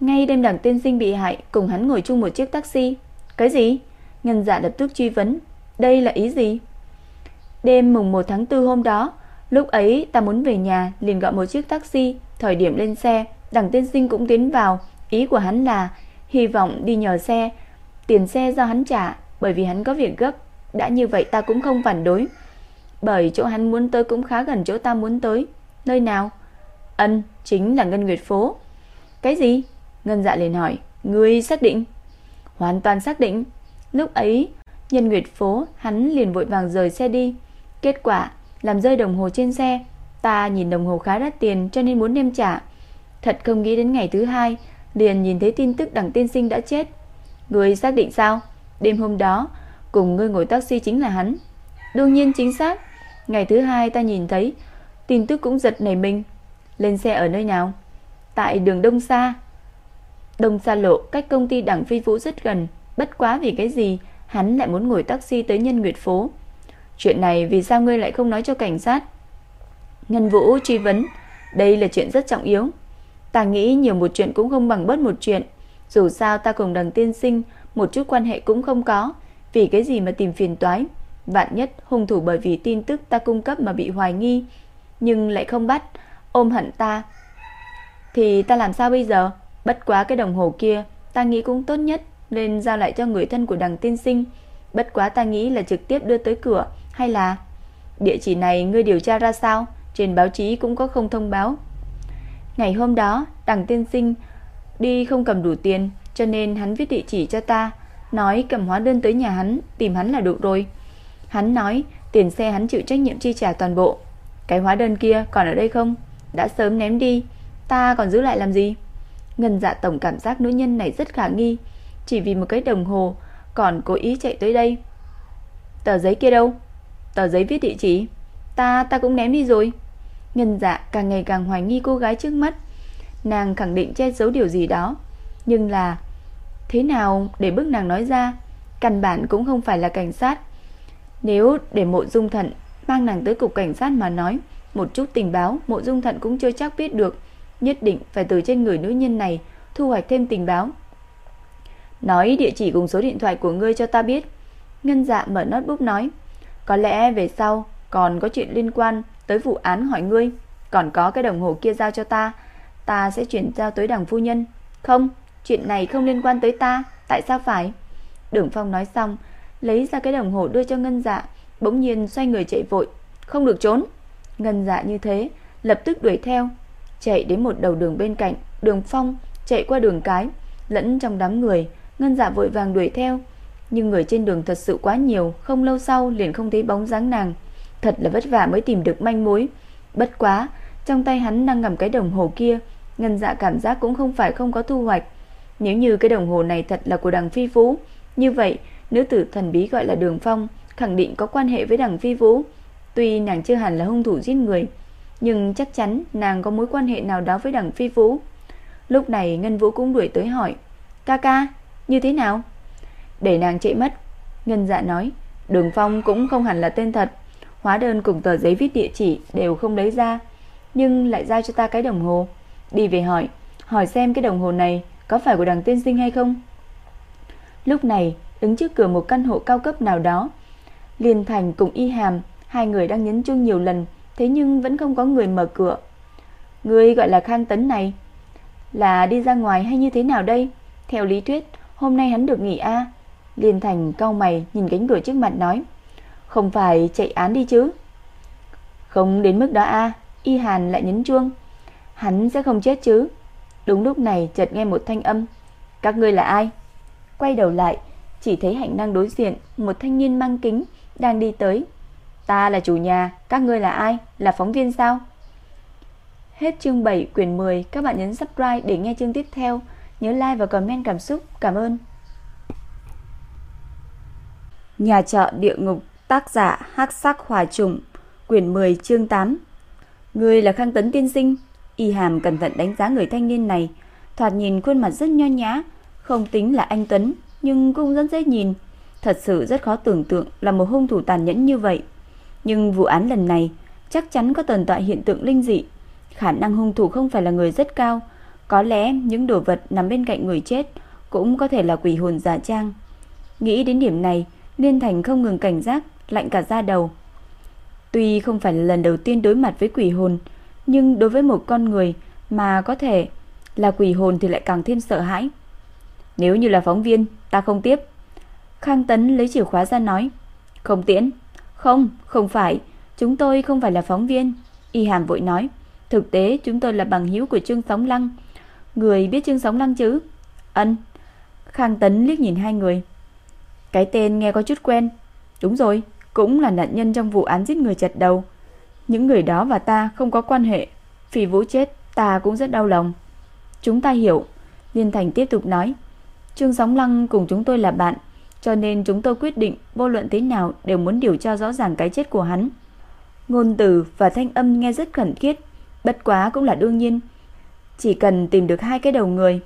Speaker 1: Ngay đêm đằng tiên sinh bị hại cùng hắn ngồi chung một chiếc taxi. Cái gì? Ngân dạ lập tức truy vấn. Đây là ý gì? Đêm mùng 1 tháng 4 hôm đó, lúc ấy ta muốn về nhà liền gọi một chiếc taxi, thời điểm lên xe, đằng tiên sinh cũng tiến vào, ý của hắn là hy vọng đi nhờ xe, tiền xe do hắn trả, bởi vì hắn có việc gấp, đã như vậy ta cũng không phản đối. Bởi chỗ hắn muốn tới cũng khá gần chỗ ta muốn tới. Nơi nào? Ân, chính là Ngân Nguyệt phố. Cái gì? Ngân Dạ liền hỏi, ngươi xác định? hoàn toàn xác định. Lúc ấy, nhân nguyệt phố, hắn liền vội vàng rời xe đi. Kết quả, làm rơi đồng hồ trên xe. Ta nhìn đồng hồ khá đắt tiền cho nên muốn đem trả. Thật không nghĩ đến ngày thứ hai, liền nhìn thấy tin tức đằng tiên sinh đã chết. Người xác định sao? Đêm hôm đó, cùng ngươi ngồi taxi chính là hắn. Đương nhiên chính xác. Ngày thứ hai ta nhìn thấy, tin tức cũng giật nảy mình. Lên xe ở nơi nào? Tại đường Đông Sa, Đông Sa Lộ cách công ty Đảng Phi Vũ rất gần, bất quá vì cái gì hắn lại muốn ngồi taxi tới Nhân Nguyệt phố. Chuyện này vì sao ngươi lại không nói cho cảnh sát? Ngân Vũ truy vấn, đây là chuyện rất trọng yếu. Ta nghĩ nhiều một chuyện cũng không bằng bớt một chuyện, dù sao ta cùng Đằng Tiên Sinh một chút quan hệ cũng không có, vì cái gì mà tìm phiền toái? Vạn nhất hung thủ bởi vì tin tức ta cung cấp mà bị hoài nghi, nhưng lại không bắt, ôm hận ta thì ta làm sao bây giờ? Bất quá cái đồng hồ kia ta nghĩ cũng tốt nhất nên giao lại cho người thân của đằng tiên sinh. Bất quá ta nghĩ là trực tiếp đưa tới cửa hay là địa chỉ này ngươi điều tra ra sao? Trên báo chí cũng có không thông báo. Ngày hôm đó, đằng tiên sinh đi không cầm đủ tiền, cho nên hắn viết địa chỉ cho ta, nói cầm hóa đơn tới nhà hắn, tìm hắn là được rồi. Hắn nói tiền xe hắn chịu trách nhiệm chi trả toàn bộ. Cái hóa đơn kia còn ở đây không? Đã sớm ném đi, Ta còn giữ lại làm gì? Ngân dạ tổng cảm giác nữ nhân này rất khả nghi, chỉ vì một cái đồng hồ còn cố ý chạy tới đây. Tờ giấy kia đâu? Tờ giấy viết địa chỉ. Ta, ta cũng ném đi rồi. Ngân dạ càng ngày càng hoài nghi cô gái trước mắt. Nàng khẳng định che giấu điều gì đó. Nhưng là thế nào để bức nàng nói ra? Căn bản cũng không phải là cảnh sát. Nếu để mộ dung thận mang nàng tới cục cảnh sát mà nói, một chút tình báo mộ dung thận cũng chưa chắc biết được. Nhất định phải từ trên người nữ nhân này thu hoạch thêm tình báo. Nói địa chỉ cùng số điện thoại của ngươi cho ta biết. Ngân dạ mở notebook nói. Có lẽ về sau còn có chuyện liên quan tới vụ án hỏi ngươi. Còn có cái đồng hồ kia giao cho ta. Ta sẽ chuyển giao tới đằng phu nhân. Không, chuyện này không liên quan tới ta. Tại sao phải? Đường Phong nói xong, lấy ra cái đồng hồ đưa cho Ngân dạ. Bỗng nhiên xoay người chạy vội. Không được trốn. Ngân dạ như thế, lập tức đuổi theo. Chạy đến một đầu đường bên cạnh. Đường Phong chạy qua đường cái. Lẫn trong đám người, Ngân dạ vội vàng đuổi theo. Nhưng người trên đường thật sự quá nhiều, không lâu sau liền không thấy bóng dáng nàng. Thật là vất vả mới tìm được manh mối. Bất quá, trong tay hắn đang ngầm cái đồng hồ kia, Ngân Dạ cảm giác cũng không phải không có thu hoạch. Nếu như cái đồng hồ này thật là của Đằng Phi Vũ, như vậy, nữ tử thần bí gọi là Đường Phong khẳng định có quan hệ với Đằng Phi Vũ. Tuy nàng chưa hẳn là hung thủ giết người, nhưng chắc chắn nàng có mối quan hệ nào đó với Đằng Phi Vũ. Lúc này Ngân Vũ cũng đuổi tới hỏi: "Ca ca, như thế nào?" Để nàng chạy mất, Ngân Dạ nói: "Đường Phong cũng không hẳn là tên thật." Hóa đơn cùng tờ giấy viết địa chỉ đều không lấy ra, nhưng lại giao cho ta cái đồng hồ. Đi về hỏi, hỏi xem cái đồng hồ này có phải của đằng tiên sinh hay không. Lúc này, đứng trước cửa một căn hộ cao cấp nào đó, Liên Thành cùng Y Hàm, hai người đang nhấn chuông nhiều lần, thế nhưng vẫn không có người mở cửa. Người gọi là Khang Tấn này là đi ra ngoài hay như thế nào đây? Theo lý thuyết, hôm nay hắn được nghỉ a. Liên Thành cau mày nhìn cánh cửa trước mặt nói: không phải chạy án đi chứ? Không đến mức đó a Y Hàn lại nhấn chuông. Hắn sẽ không chết chứ? Đúng lúc này chợt nghe một thanh âm. Các ngươi là ai? Quay đầu lại, Chỉ thấy hạnh đang đối diện Một thanh niên mang kính Đang đi tới. Ta là chủ nhà, Các ngươi là ai? Là phóng viên sao? Hết chương 7 quyển 10 Các bạn nhấn subscribe để nghe chương tiếp theo. Nhớ like và comment cảm xúc. Cảm ơn. Nhà trọ địa ngục. Tác giả Hắc Sắc Hỏa Trùng, quyển 10 chương 8. Người là Khang Tấn tiên sinh. Y Hàm cẩn thận đánh giá người thanh niên này, thoạt nhìn khuôn mặt rất nho nhã, không tính là anh Tấn, nhưng cũng rất dễ nhìn. Thật sự rất khó tưởng tượng là một hung thủ tàn nhẫn như vậy. Nhưng vụ án lần này chắc chắn có tồn tại hiện tượng linh dị. Khả năng hung thủ không phải là người rất cao, có lẽ những đồ vật nằm bên cạnh người chết cũng có thể là quỷ hồn giả trang. Nghĩ đến điểm này, Liên Thành không ngừng cảnh giác, lạnh cả da đầu. Tuy không phải là lần đầu tiên đối mặt với quỷ hồn, nhưng đối với một con người mà có thể là quỷ hồn thì lại càng thêm sợ hãi. Nếu như là phóng viên, ta không tiếp. Khang Tấn lấy chìa khóa ra nói. Không tiễn. Không, không phải. Chúng tôi không phải là phóng viên. Y Hàm vội nói. Thực tế chúng tôi là bằng hữu của Trương Sóng Lăng. Người biết Trương Sóng Lăng chứ? Ân. Khang Tấn liếc nhìn hai người. Cái tên nghe có chút quen. Đúng rồi, cũng là nạn nhân trong vụ án giết người chặt đầu. Những người đó và ta không có quan hệ. Phỉ Vũ chết, ta cũng rất đau lòng. Chúng ta hiểu. Liên Thành tiếp tục nói. Trương Sóng Lăng cùng chúng tôi là bạn, cho nên chúng tôi quyết định vô luận thế nào đều muốn điều tra rõ ràng cái chết của hắn. Ngôn từ và thanh âm nghe rất khẩn thiết, bất quá cũng là đương nhiên. Chỉ cần tìm được hai cái đầu người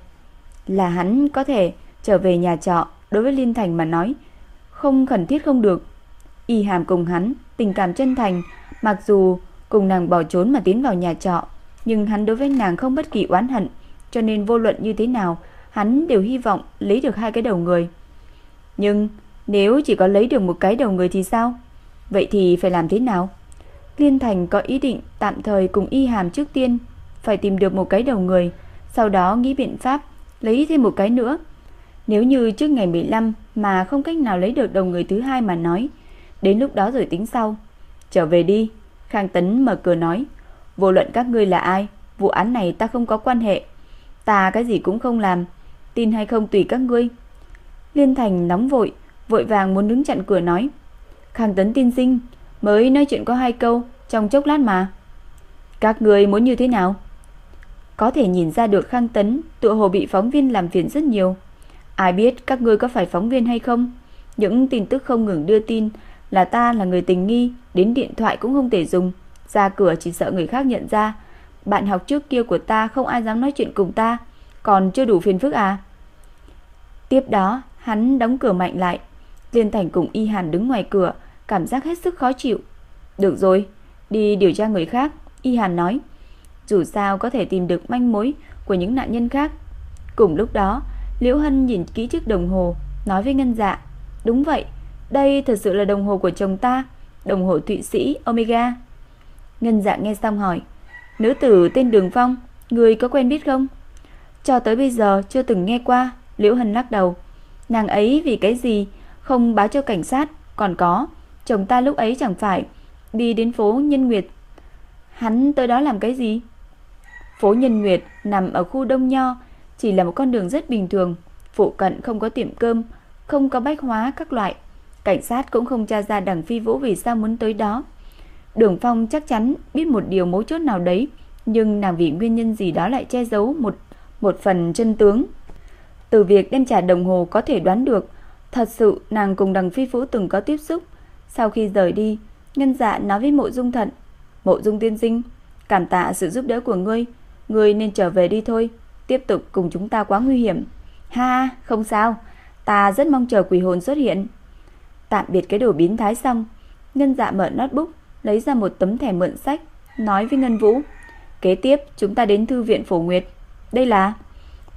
Speaker 1: là hắn có thể trở về nhà trọ, đối với Liên Thành mà nói, không khẩn thiết không được. Y Hàm cùng hắn, tình cảm chân thành, mặc dù cùng nàng bỏ trốn mà tiến vào nhà trọ, nhưng hắn đối với nàng không bất kỳ oán hận, cho nên vô luận như thế nào, hắn đều hy vọng lấy được hai cái đầu người. Nhưng nếu chỉ có lấy được một cái đầu người thì sao? Vậy thì phải làm thế nào? Liên Thành có ý định tạm thời cùng Y Hàm trước tiên phải tìm được một cái đầu người, sau đó nghĩ biện pháp lấy thêm một cái nữa. Nếu như trước ngày 15 mà không cách nào lấy được đầu người thứ hai mà nói, đến lúc đó rồi tính sau. Trở về đi, Khang Tấn mở cửa nói, vô luận các ngươi là ai, vụ án này ta không có quan hệ. Ta cái gì cũng không làm, tin hay không tùy các ngươi. Liên Thành nóng vội, vội vàng muốn đứng chặn cửa nói. Khang Tấn tiên sinh, mới nói chuyện có hai câu, trong chốc lát mà. Các ngươi muốn như thế nào? Có thể nhìn ra được Khang Tấn tựa hồ bị phóng viên làm phiền rất nhiều. Ai biết các ngươi có phải phóng viên hay không? Những tin tức không ngừng đưa tin là ta là người tình nghi, đến điện thoại cũng không thể dùng, ra cửa chỉ sợ người khác nhận ra. Bạn học trước kia của ta không ai dám nói chuyện cùng ta, còn chưa đủ phiền phức à? Tiếp đó, hắn đóng cửa mạnh lại. Liên Thành cùng Y Hàn đứng ngoài cửa, cảm giác hết sức khó chịu. Được rồi, đi điều tra người khác, Y Hàn nói. Dù sao có thể tìm được manh mối của những nạn nhân khác. Cùng lúc đó, Liễu Hân nhìn kỹ chiếc đồng hồ, nói với Ngân Dạ, "Đúng vậy, đây thật sự là đồng hồ của chồng ta, đồng hồ Thụy Sĩ Omega." Ngân Dạ nghe xong hỏi, "Nữ tử tên Đường Phong, người có quen biết không?" Cho tới bây giờ chưa từng nghe qua, Liễu Hân lắc đầu. Nàng ấy vì cái gì không báo cho cảnh sát, còn có, chồng ta lúc ấy chẳng phải đi đến phố Nhân Nguyệt. Hắn tới đó làm cái gì? Phố Nhân Nguyệt nằm ở khu Đông Nho, chỉ là một con đường rất bình thường, phụ cận không có tiệm cơm, không có bách hóa các loại. Cảnh sát cũng không tra ra đằng phi vũ vì sao muốn tới đó. Đường Phong chắc chắn biết một điều mấu chốt nào đấy, nhưng nàng vì nguyên nhân gì đó lại che giấu một một phần chân tướng. Từ việc đem trả đồng hồ có thể đoán được, thật sự nàng cùng đằng phi vũ từng có tiếp xúc. Sau khi rời đi, Ngân Dạ nói với Mộ Dung Thận, "Mộ Dung tiên sinh, cảm tạ sự giúp đỡ của ngươi, ngươi nên trở về đi thôi." tiếp tục cùng chúng ta quá nguy hiểm. Ha, không sao, ta rất mong chờ quỷ hồn xuất hiện. Tạm biệt cái đồ biến thái xong, Ngân Dạ mở notebook, lấy ra một tấm thẻ mượn sách, nói với Ngân Vũ, kế tiếp chúng ta đến thư viện Phổ Nguyệt. Đây là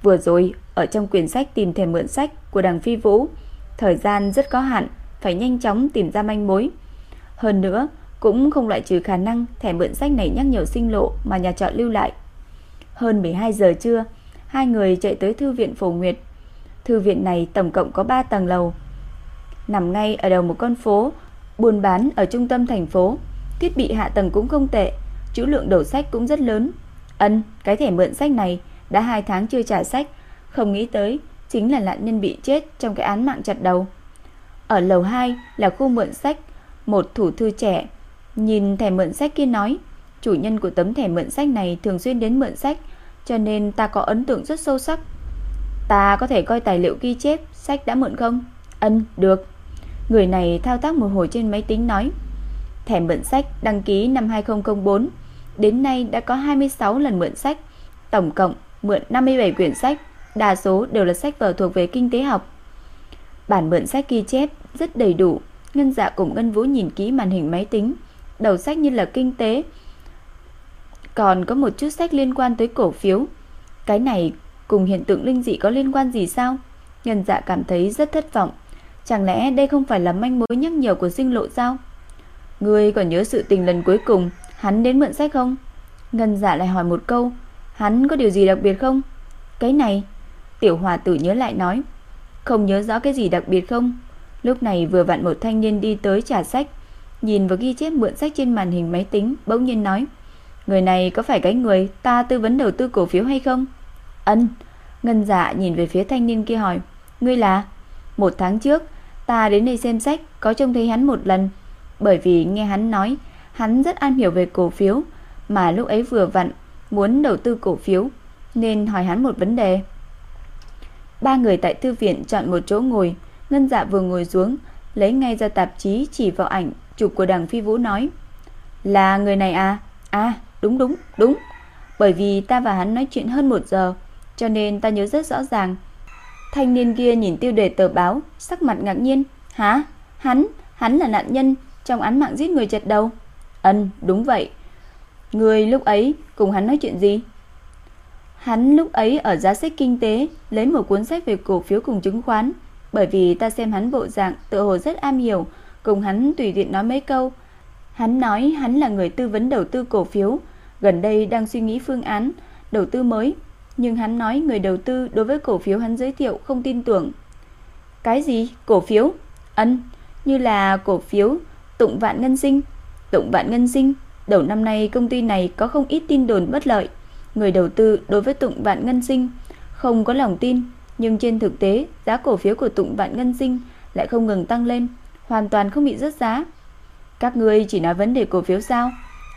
Speaker 1: vừa rồi ở trong quyển sách tìm thẻ mượn sách của Đằng Phi Vũ, thời gian rất có hạn, phải nhanh chóng tìm ra manh mối. Hơn nữa, cũng không loại trừ khả năng thẻ mượn sách này nhắc nhở sinh lộ mà nhà trọ lưu lại. Hơn 12 giờ trưa, hai người chạy tới thư viện Phổ Nguyệt. Thư viện này tổng cộng có 3 tầng lầu, nằm ngay ở đầu một con phố, buôn bán ở trung tâm thành phố, thiết bị hạ tầng cũng không tệ, trữ lượng đầu sách cũng rất lớn. Ân, cái thẻ mượn sách này đã 2 tháng chưa trả sách, không nghĩ tới chính là nạn nhân bị chết trong cái án mạng chặt đầu. Ở lầu 2 là khu mượn sách, một thủ thư trẻ nhìn thẻ mượn sách kia nói, chủ nhân của tấm thẻ mượn sách này thường xuyên đến mượn sách, cho nên ta có ấn tượng rất sâu sắc. Ta có thể coi tài liệu ghi chép sách đã mượn không? Ân, được. Người này thao tác một hồi trên máy tính nói. Thẻ mượn sách đăng ký năm 2004, đến nay đã có 26 lần mượn sách, tổng cộng mượn 57 quyển sách, đa số đều là sách vở thuộc về kinh tế học. Bản mượn sách ghi chép rất đầy đủ, Ngân Dạ cùng Ngân Vũ nhìn kỹ màn hình máy tính, đầu sách như là kinh tế, còn có một chút sách liên quan tới cổ phiếu. Cái này cùng hiện tượng linh dị có liên quan gì sao? Nhân dạ cảm thấy rất thất vọng. Chẳng lẽ đây không phải là manh mối nhắc nhở của sinh lộ sao? Ngươi còn nhớ sự tình lần cuối cùng hắn đến mượn sách không? Ngân dạ lại hỏi một câu, hắn có điều gì đặc biệt không? Cái này, tiểu hòa tử nhớ lại nói, không nhớ rõ cái gì đặc biệt không? Lúc này vừa vặn một thanh niên đi tới trả sách, nhìn vào ghi chép mượn sách trên màn hình máy tính, bỗng nhiên nói, Người này có phải cái người ta tư vấn đầu tư cổ phiếu hay không? Ân, Ngân dạ nhìn về phía thanh niên kia hỏi, ngươi là? Một tháng trước, ta đến đây xem sách, có trông thấy hắn một lần, bởi vì nghe hắn nói, hắn rất am hiểu về cổ phiếu, mà lúc ấy vừa vặn muốn đầu tư cổ phiếu, nên hỏi hắn một vấn đề. Ba người tại thư viện chọn một chỗ ngồi, Ngân dạ vừa ngồi xuống, lấy ngay ra tạp chí chỉ vào ảnh chụp của đằng phi vũ nói, là người này à? À, Đúng đúng, đúng. Bởi vì ta và hắn nói chuyện hơn một giờ, cho nên ta nhớ rất rõ ràng. Thanh niên kia nhìn tiêu đề tờ báo, sắc mặt ngạc nhiên. Hả? Hắn? Hắn là nạn nhân trong án mạng giết người chật đầu. Ân, đúng vậy. Người lúc ấy cùng hắn nói chuyện gì? Hắn lúc ấy ở giá sách kinh tế lấy một cuốn sách về cổ phiếu cùng chứng khoán, bởi vì ta xem hắn bộ dạng tự hồ rất am hiểu, cùng hắn tùy tiện nói mấy câu. Hắn nói hắn là người tư vấn đầu tư cổ phiếu, gần đây đang suy nghĩ phương án đầu tư mới, nhưng hắn nói người đầu tư đối với cổ phiếu hắn giới thiệu không tin tưởng. Cái gì? Cổ phiếu? Ân, như là cổ phiếu Tụng Vạn Ngân Sinh. Tụng Vạn Ngân Sinh, đầu năm nay công ty này có không ít tin đồn bất lợi. Người đầu tư đối với Tụng Vạn Ngân Sinh không có lòng tin, nhưng trên thực tế, giá cổ phiếu của Tụng Vạn Ngân Sinh lại không ngừng tăng lên, hoàn toàn không bị rớt giá. Các ngươi chỉ nói vấn đề cổ phiếu sao?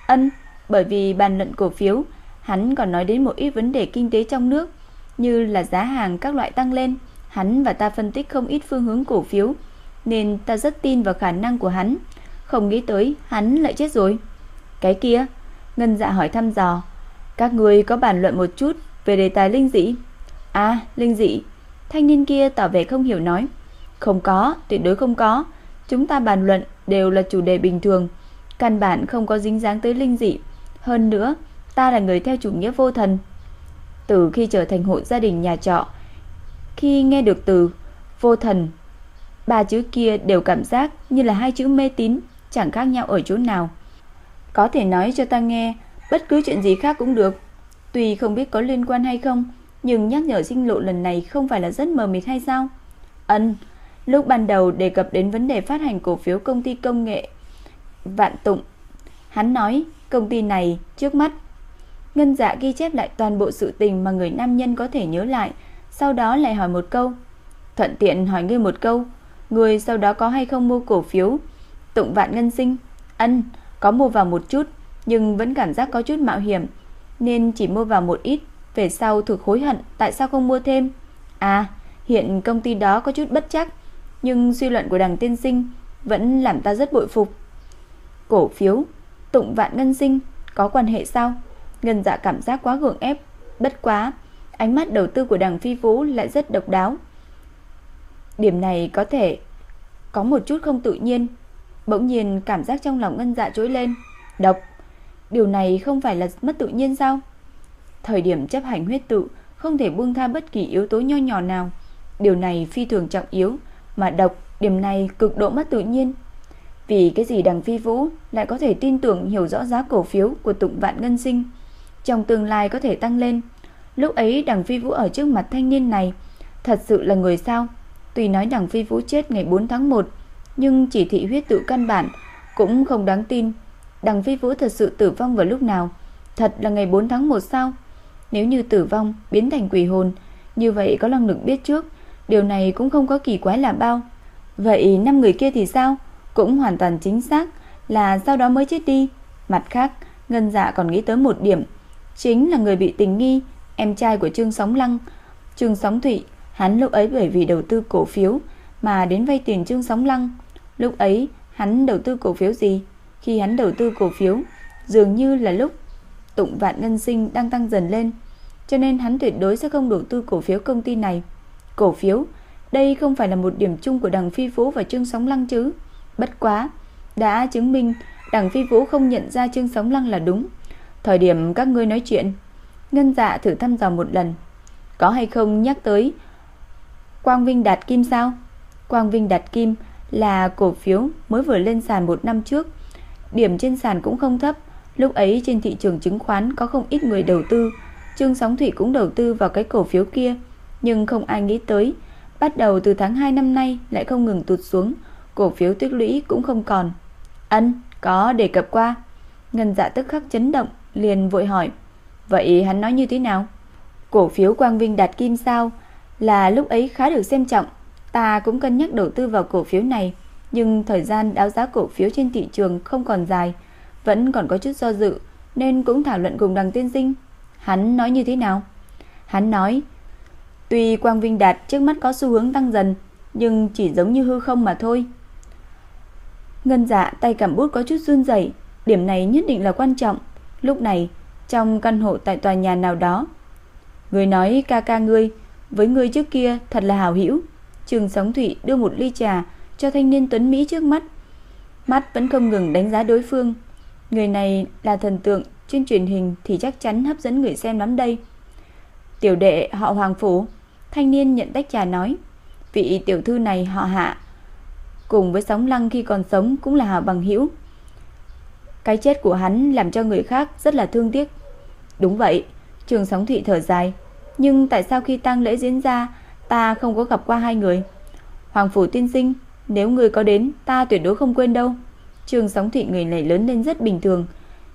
Speaker 1: Ân, bởi vì bàn luận cổ phiếu Hắn còn nói đến một ít vấn đề kinh tế trong nước, như là giá hàng các loại tăng lên. Hắn và ta phân tích không ít phương hướng cổ phiếu, nên ta rất tin vào khả năng của hắn. Không nghĩ tới hắn lại chết rồi. Cái kia, Ngân Dạ hỏi thăm dò, các người có bàn luận một chút về đề tài linh dị? À, linh dị. Thanh niên kia tỏ vẻ không hiểu nói, không có, tuyệt đối không có. Chúng ta bàn luận đều là chủ đề bình thường, căn bản không có dính dáng tới linh dị. Hơn nữa, ta là người theo chủ nghĩa vô thần. Từ khi trở thành hộ gia đình nhà trọ, khi nghe được từ vô thần, ba chữ kia đều cảm giác như là hai chữ mê tín, chẳng khác nhau ở chỗ nào. Có thể nói cho ta nghe bất cứ chuyện gì khác cũng được. Tuy không biết có liên quan hay không, nhưng nhắc nhở sinh lộ lần này không phải là rất mờ mịt hay sao? Ân, lúc ban đầu đề cập đến vấn đề phát hành cổ phiếu công ty công nghệ Vạn Tụng, hắn nói công ty này trước mắt Ngân Dạ ghi chép lại toàn bộ sự tình mà người nam nhân có thể nhớ lại, sau đó lại hỏi một câu. Thuận tiện hỏi ngươi một câu, người sau đó có hay không mua cổ phiếu Tụng Vạn Ngân Sinh? Ân, có mua vào một chút, nhưng vẫn cảm giác có chút mạo hiểm, nên chỉ mua vào một ít, về sau thực hối hận tại sao không mua thêm. À, hiện công ty đó có chút bất chắc, nhưng suy luận của đằng tiên sinh vẫn làm ta rất bội phục. Cổ phiếu Tụng Vạn Ngân Sinh có quan hệ sao? Ngân Dạ cảm giác quá gượng ép, bất quá, ánh mắt đầu tư của đằng Phi Vũ lại rất độc đáo. Điểm này có thể có một chút không tự nhiên, bỗng nhiên cảm giác trong lòng Ngân Dạ trỗi lên, độc. Điều này không phải là mất tự nhiên sao? Thời điểm chấp hành huyết tự, không thể buông tha bất kỳ yếu tố nho nhỏ nào. Điều này phi thường trọng yếu, mà độc, điểm này cực độ mất tự nhiên. Vì cái gì đằng phi vũ lại có thể tin tưởng hiểu rõ giá cổ phiếu của tụng vạn ngân sinh trong tương lai có thể tăng lên. Lúc ấy đằng phi vũ ở trước mặt thanh niên này thật sự là người sao? Tuy nói đằng phi vũ chết ngày 4 tháng 1 nhưng chỉ thị huyết tự căn bản cũng không đáng tin. Đằng phi vũ thật sự tử vong vào lúc nào? Thật là ngày 4 tháng 1 sao? Nếu như tử vong biến thành quỷ hồn, như vậy có năng lực biết trước, điều này cũng không có kỳ quái là bao. Vậy năm người kia thì sao? Cũng hoàn toàn chính xác là sau đó mới chết đi. Mặt khác, Ngân Dạ còn nghĩ tới một điểm, chính là người bị tình nghi, em trai của Trương Sóng Lăng, Trương Sóng Thụy, hắn lúc ấy bởi vì đầu tư cổ phiếu mà đến vay tiền Trương Sóng Lăng. Lúc ấy, hắn đầu tư cổ phiếu gì? Khi hắn đầu tư cổ phiếu, dường như là lúc tụng vạn ngân sinh đang tăng dần lên, cho nên hắn tuyệt đối sẽ không đầu tư cổ phiếu công ty này. Cổ phiếu, đây không phải là một điểm chung của Đằng Phi Vũ và Trương Sóng Lăng chứ? Bất quá, đã chứng minh Đằng Phi Vũ không nhận ra Trương Sóng Lăng là đúng. Thời điểm các ngươi nói chuyện, Ngân Dạ thử thăm dò một lần, có hay không nhắc tới Quang Vinh Đạt Kim sao? Quang Vinh Đạt Kim là cổ phiếu mới vừa lên sàn một năm trước, điểm trên sàn cũng không thấp, Lúc ấy trên thị trường chứng khoán có không ít người đầu tư, Trương Sóng Thủy cũng đầu tư vào cái cổ phiếu kia, nhưng không ai nghĩ tới, bắt đầu từ tháng 2 năm nay lại không ngừng tụt xuống, cổ phiếu tích lũy cũng không còn. Ân, có đề cập qua. Ngân Dạ tức khắc chấn động, liền vội hỏi, vậy hắn nói như thế nào? Cổ phiếu Quang Vinh đạt kim sao? Là lúc ấy khá được xem trọng, ta cũng cân nhắc đầu tư vào cổ phiếu này, nhưng thời gian đáo giá cổ phiếu trên thị trường không còn dài, vẫn còn có chút do dự, nên cũng thảo luận cùng đằng tiên sinh. Hắn nói như thế nào? Hắn nói, tuy Quang Vinh Đạt trước mắt có xu hướng tăng dần, nhưng chỉ giống như hư không mà thôi. Ngân dạ tay cầm bút có chút run rẩy, điểm này nhất định là quan trọng. Lúc này, trong căn hộ tại tòa nhà nào đó, người nói ca ca ngươi, với ngươi trước kia thật là hào hữu. Trường Sóng Thụy đưa một ly trà cho thanh niên tuấn Mỹ trước mắt. Mắt vẫn không ngừng đánh giá đối phương, Người này là thần tượng trên truyền hình thì chắc chắn hấp dẫn người xem lắm đây. Tiểu đệ họ Hoàng Phủ, thanh niên nhận tách trà nói, vị tiểu thư này họ Hạ, cùng với Sóng Lăng khi còn sống cũng là hảo bằng hữu. Cái chết của hắn làm cho người khác rất là thương tiếc. Đúng vậy, Trường Sóng Thụy thở dài, nhưng tại sao khi tang lễ diễn ra, ta không có gặp qua hai người? Hoàng phủ tiên sinh, nếu người có đến, ta tuyệt đối không quên đâu. trường Sóng thụy người này lớn lên rất bình thường,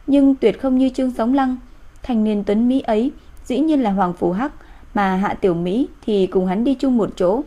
Speaker 1: nhưng tuyệt không như Trương Sóng Lăng. Thanh niên tuấn Mỹ ấy dĩ nhiên là Hoàng phủ Hắc, mà Hạ Tiểu Mỹ thì cùng hắn đi chung một chỗ.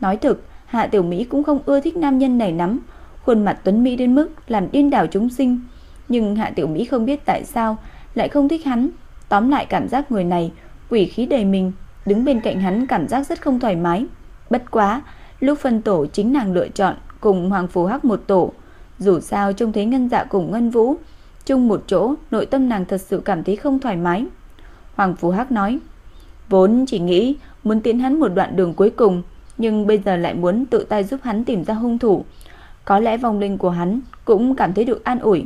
Speaker 1: Nói thực, Hạ Tiểu Mỹ cũng không ưa thích nam nhân này lắm, khuôn mặt tuấn Mỹ đến mức làm điên đảo chúng sinh. Nhưng Hạ Tiểu Mỹ không biết tại sao lại không thích hắn. Tóm lại cảm giác người này quỷ khí đầy mình, đứng bên cạnh hắn cảm giác rất không thoải mái. Bất quá, lúc phân tổ chính nàng lựa chọn cùng Hoàng Phù Hắc một tổ, dù sao trông thấy Ngân Dạ cùng Ngân Vũ chung một chỗ, nội tâm nàng thật sự cảm thấy không thoải mái. Hoàng Phù Hắc nói: "Vốn chỉ nghĩ muốn tiến hắn một đoạn đường cuối cùng, nhưng bây giờ lại muốn tự tay giúp hắn tìm ra hung thủ. Có lẽ vong linh của hắn cũng cảm thấy được an ủi."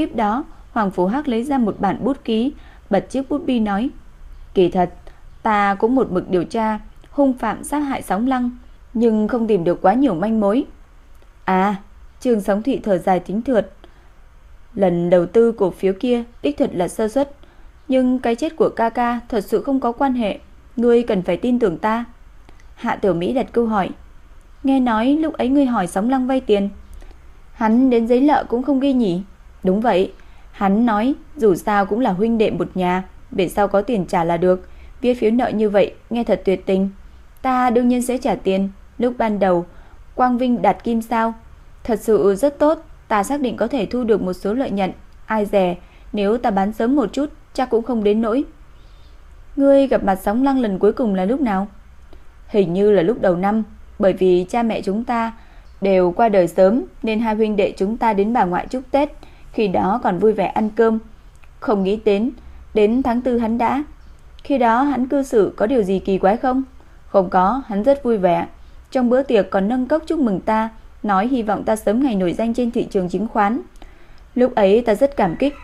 Speaker 1: Tiếp đó, Hoàng phú Hắc lấy ra một bản bút ký, bật chiếc bút bi nói: "Kỳ thật, ta cũng một mực điều tra hung phạm sát hại Sóng Lăng, nhưng không tìm được quá nhiều manh mối." À, Trương Sóng Thụy thở dài tính thượt. Lần đầu tư cổ phiếu kia đích thật là sơ suất, nhưng cái chết của ca ca thật sự không có quan hệ, ngươi cần phải tin tưởng ta. Hạ Tiểu Mỹ đặt câu hỏi. Nghe nói lúc ấy ngươi hỏi Sóng Lăng vay tiền, hắn đến giấy nợ cũng không ghi nhỉ? Đúng vậy, hắn nói dù sao cũng là huynh đệ một nhà, về sau có tiền trả là được, viết phiếu nợ như vậy nghe thật tuyệt tình. Ta đương nhiên sẽ trả tiền, lúc ban đầu Quang Vinh đặt kim sao? Thật sự rất tốt, ta xác định có thể thu được một số lợi nhuận, ai dè, nếu ta bán sớm một chút chắc cũng không đến nỗi. Ngươi gặp mặt Sóng Lăng lần cuối cùng là lúc nào? Hình như là lúc đầu năm, bởi vì cha mẹ chúng ta đều qua đời sớm nên hai huynh đệ chúng ta đến bà ngoại chúc Tết, khi đó còn vui vẻ ăn cơm. Không nghĩ đến, đến tháng tư hắn đã. Khi đó hắn cư xử có điều gì kỳ quái không? Không có, hắn rất vui vẻ. Trong bữa tiệc còn nâng cốc chúc mừng ta, nói hy vọng ta sớm ngày nổi danh trên thị trường chứng khoán. Lúc ấy ta rất cảm kích.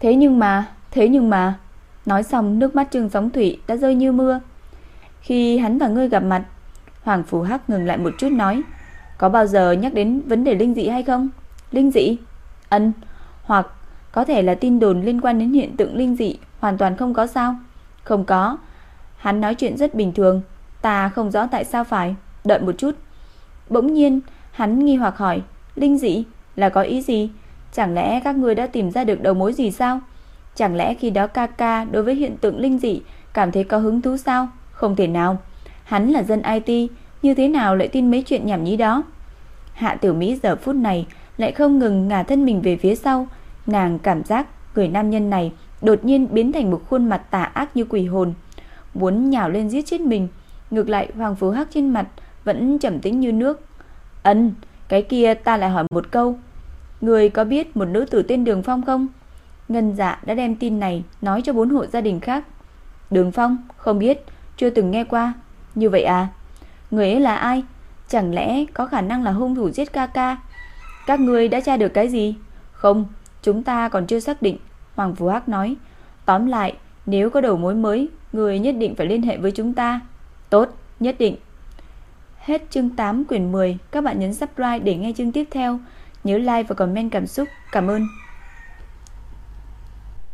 Speaker 1: Thế nhưng mà, thế nhưng mà, nói xong nước mắt Trương Sóng Thủy đã rơi như mưa. Khi hắn và ngươi gặp mặt, Hoàng Phù Hắc ngừng lại một chút nói, có bao giờ nhắc đến vấn đề linh dị hay không? Linh dị? Ân, hoặc có thể là tin đồn liên quan đến hiện tượng linh dị hoàn toàn không có sao? Không có. Hắn nói chuyện rất bình thường, ta không rõ tại sao phải. Đợi một chút. Bỗng nhiên, hắn nghi hoặc hỏi, linh dị là có ý gì? Chẳng lẽ các ngươi đã tìm ra được đầu mối gì sao? Chẳng lẽ khi đó ca ca đối với hiện tượng linh dị cảm thấy có hứng thú sao? Không thể nào. Hắn là dân IT, như thế nào lại tin mấy chuyện nhảm nhí đó? Hạ Tiểu Mỹ giờ phút này lại không ngừng ngả thân mình về phía sau, nàng cảm giác người nam nhân này đột nhiên biến thành một khuôn mặt tà ác như quỷ hồn, muốn nhào lên giết chết mình. Ngược lại Hoàng Phú Hắc trên mặt vẫn trầm tĩnh như nước. Ân, cái kia ta lại hỏi một câu. Người có biết một nữ tử tên Đường Phong không? Ngân dạ đã đem tin này nói cho bốn hộ gia đình khác. Đường Phong, không biết, chưa từng nghe qua. Như vậy à? Người ấy là ai? Chẳng lẽ có khả năng là hung thủ giết ca ca? Các người đã tra được cái gì? Không, chúng ta còn chưa xác định. Hoàng Phú Hắc nói. Tóm lại, nếu có đầu mối mới, người nhất định phải liên hệ với chúng ta. Tốt, nhất định. Hết chương 8 quyển 10, các bạn nhấn subscribe để nghe chương tiếp theo. Nhớ like và comment cảm xúc. Cảm ơn.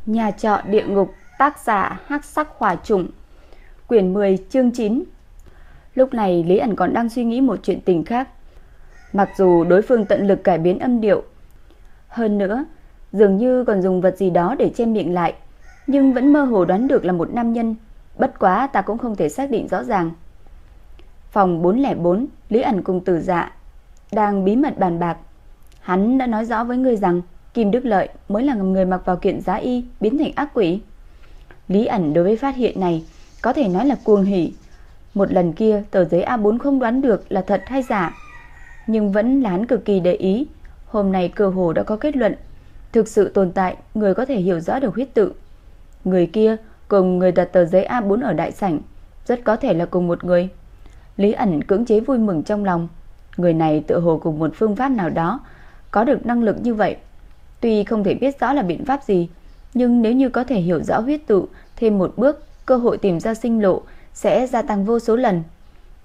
Speaker 1: Nhà trọ địa ngục, tác giả Hắc Sắc Hỏa Trùng. Quyển 10, chương 9. Lúc này Lý ẩn còn đang suy nghĩ một chuyện tình khác. Mặc dù đối phương tận lực cải biến âm điệu, hơn nữa, dường như còn dùng vật gì đó để che miệng lại, nhưng vẫn mơ hồ đoán được là một nam nhân, bất quá ta cũng không thể xác định rõ ràng. Phòng 404, Lý ẩn cùng Tử Dạ đang bí mật bàn bạc. Hắn đã nói rõ với ngươi rằng Kim Đức Lợi mới là người mặc vào kiện giá y biến thành ác quỷ. Lý ẩn đối với phát hiện này có thể nói là cuồng hỉ. Một lần kia tờ giấy A4 không đoán được là thật hay giả, nhưng vẫn là hắn cực kỳ để ý. Hôm nay cơ hồ đã có kết luận, thực sự tồn tại người có thể hiểu rõ được huyết tự. Người kia cùng người đặt tờ giấy A4 ở đại sảnh, rất có thể là cùng một người. Lý ẩn cưỡng chế vui mừng trong lòng. Người này tự hồ cùng một phương pháp nào đó có được năng lực như vậy. Tuy không thể biết rõ là biện pháp gì, nhưng nếu như có thể hiểu rõ huyết tự thêm một bước, cơ hội tìm ra sinh lộ sẽ gia tăng vô số lần.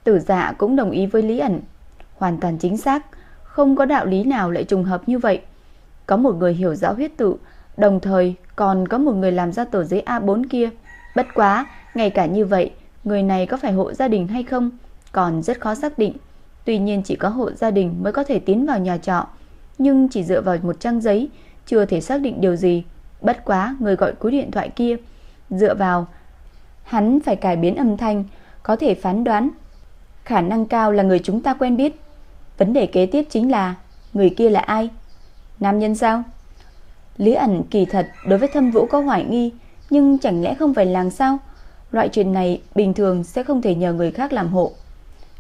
Speaker 1: Tử dạ cũng đồng ý với Lý ẩn. Hoàn toàn chính xác, không có đạo lý nào lại trùng hợp như vậy. Có một người hiểu rõ huyết tự, đồng thời còn có một người làm ra tờ giấy A4 kia. Bất quá, ngay cả như vậy, người này có phải hộ gia đình hay không còn rất khó xác định. Tuy nhiên chỉ có hộ gia đình mới có thể tiến vào nhà trọ, nhưng chỉ dựa vào một trang giấy chưa thể xác định điều gì. Bất quá người gọi cú điện thoại kia dựa vào hắn phải cải biến âm thanh, có thể phán đoán khả năng cao là người chúng ta quen biết. Vấn đề kế tiếp chính là người kia là ai? Nam nhân sao? Lý ẩn kỳ thật đối với thâm vũ có hoài nghi, nhưng chẳng lẽ không phải làng sao? Loại chuyện này bình thường sẽ không thể nhờ người khác làm hộ.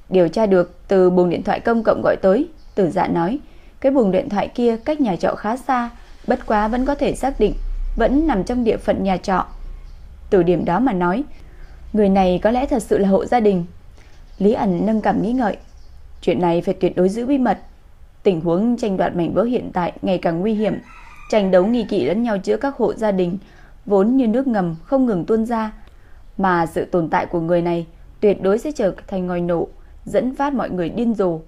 Speaker 1: Điều tra được từ buồng điện thoại công cộng gọi tới, Tử Dạ nói, cái buồng điện thoại kia cách nhà trọ khá xa, bất quá vẫn có thể xác định vẫn nằm trong địa phận nhà trọ. Từ điểm đó mà nói, người này có lẽ thật sự là hộ gia đình. Lý ẩn nâng cảm nghĩ ngợi, chuyện này phải tuyệt đối giữ bí mật. Tình huống tranh đoạt mảnh vỡ hiện tại ngày càng nguy hiểm, tranh đấu nghi kỵ lẫn nhau giữa các hộ gia đình vốn như nước ngầm không ngừng tuôn ra, mà sự tồn tại của người này tuyệt đối sẽ trở thành ngòi nổ, dẫn phát mọi người điên rồ.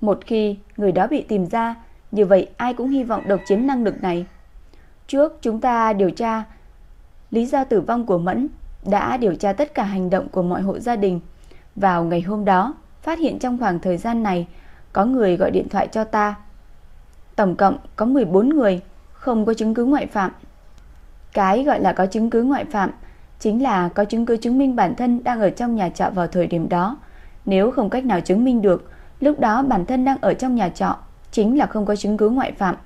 Speaker 1: Một khi người đó bị tìm ra, như vậy ai cũng hy vọng độc chiếm năng lực này. Trước chúng ta điều tra lý do tử vong của Mẫn, đã điều tra tất cả hành động của mọi hộ gia đình. Vào ngày hôm đó, phát hiện trong khoảng thời gian này có người gọi điện thoại cho ta. Tổng cộng có 14 người, không có chứng cứ ngoại phạm. Cái gọi là có chứng cứ ngoại phạm chính là có chứng cứ chứng minh bản thân đang ở trong nhà trọ vào thời điểm đó. Nếu không cách nào chứng minh được, lúc đó bản thân đang ở trong nhà trọ chính là không có chứng cứ ngoại phạm.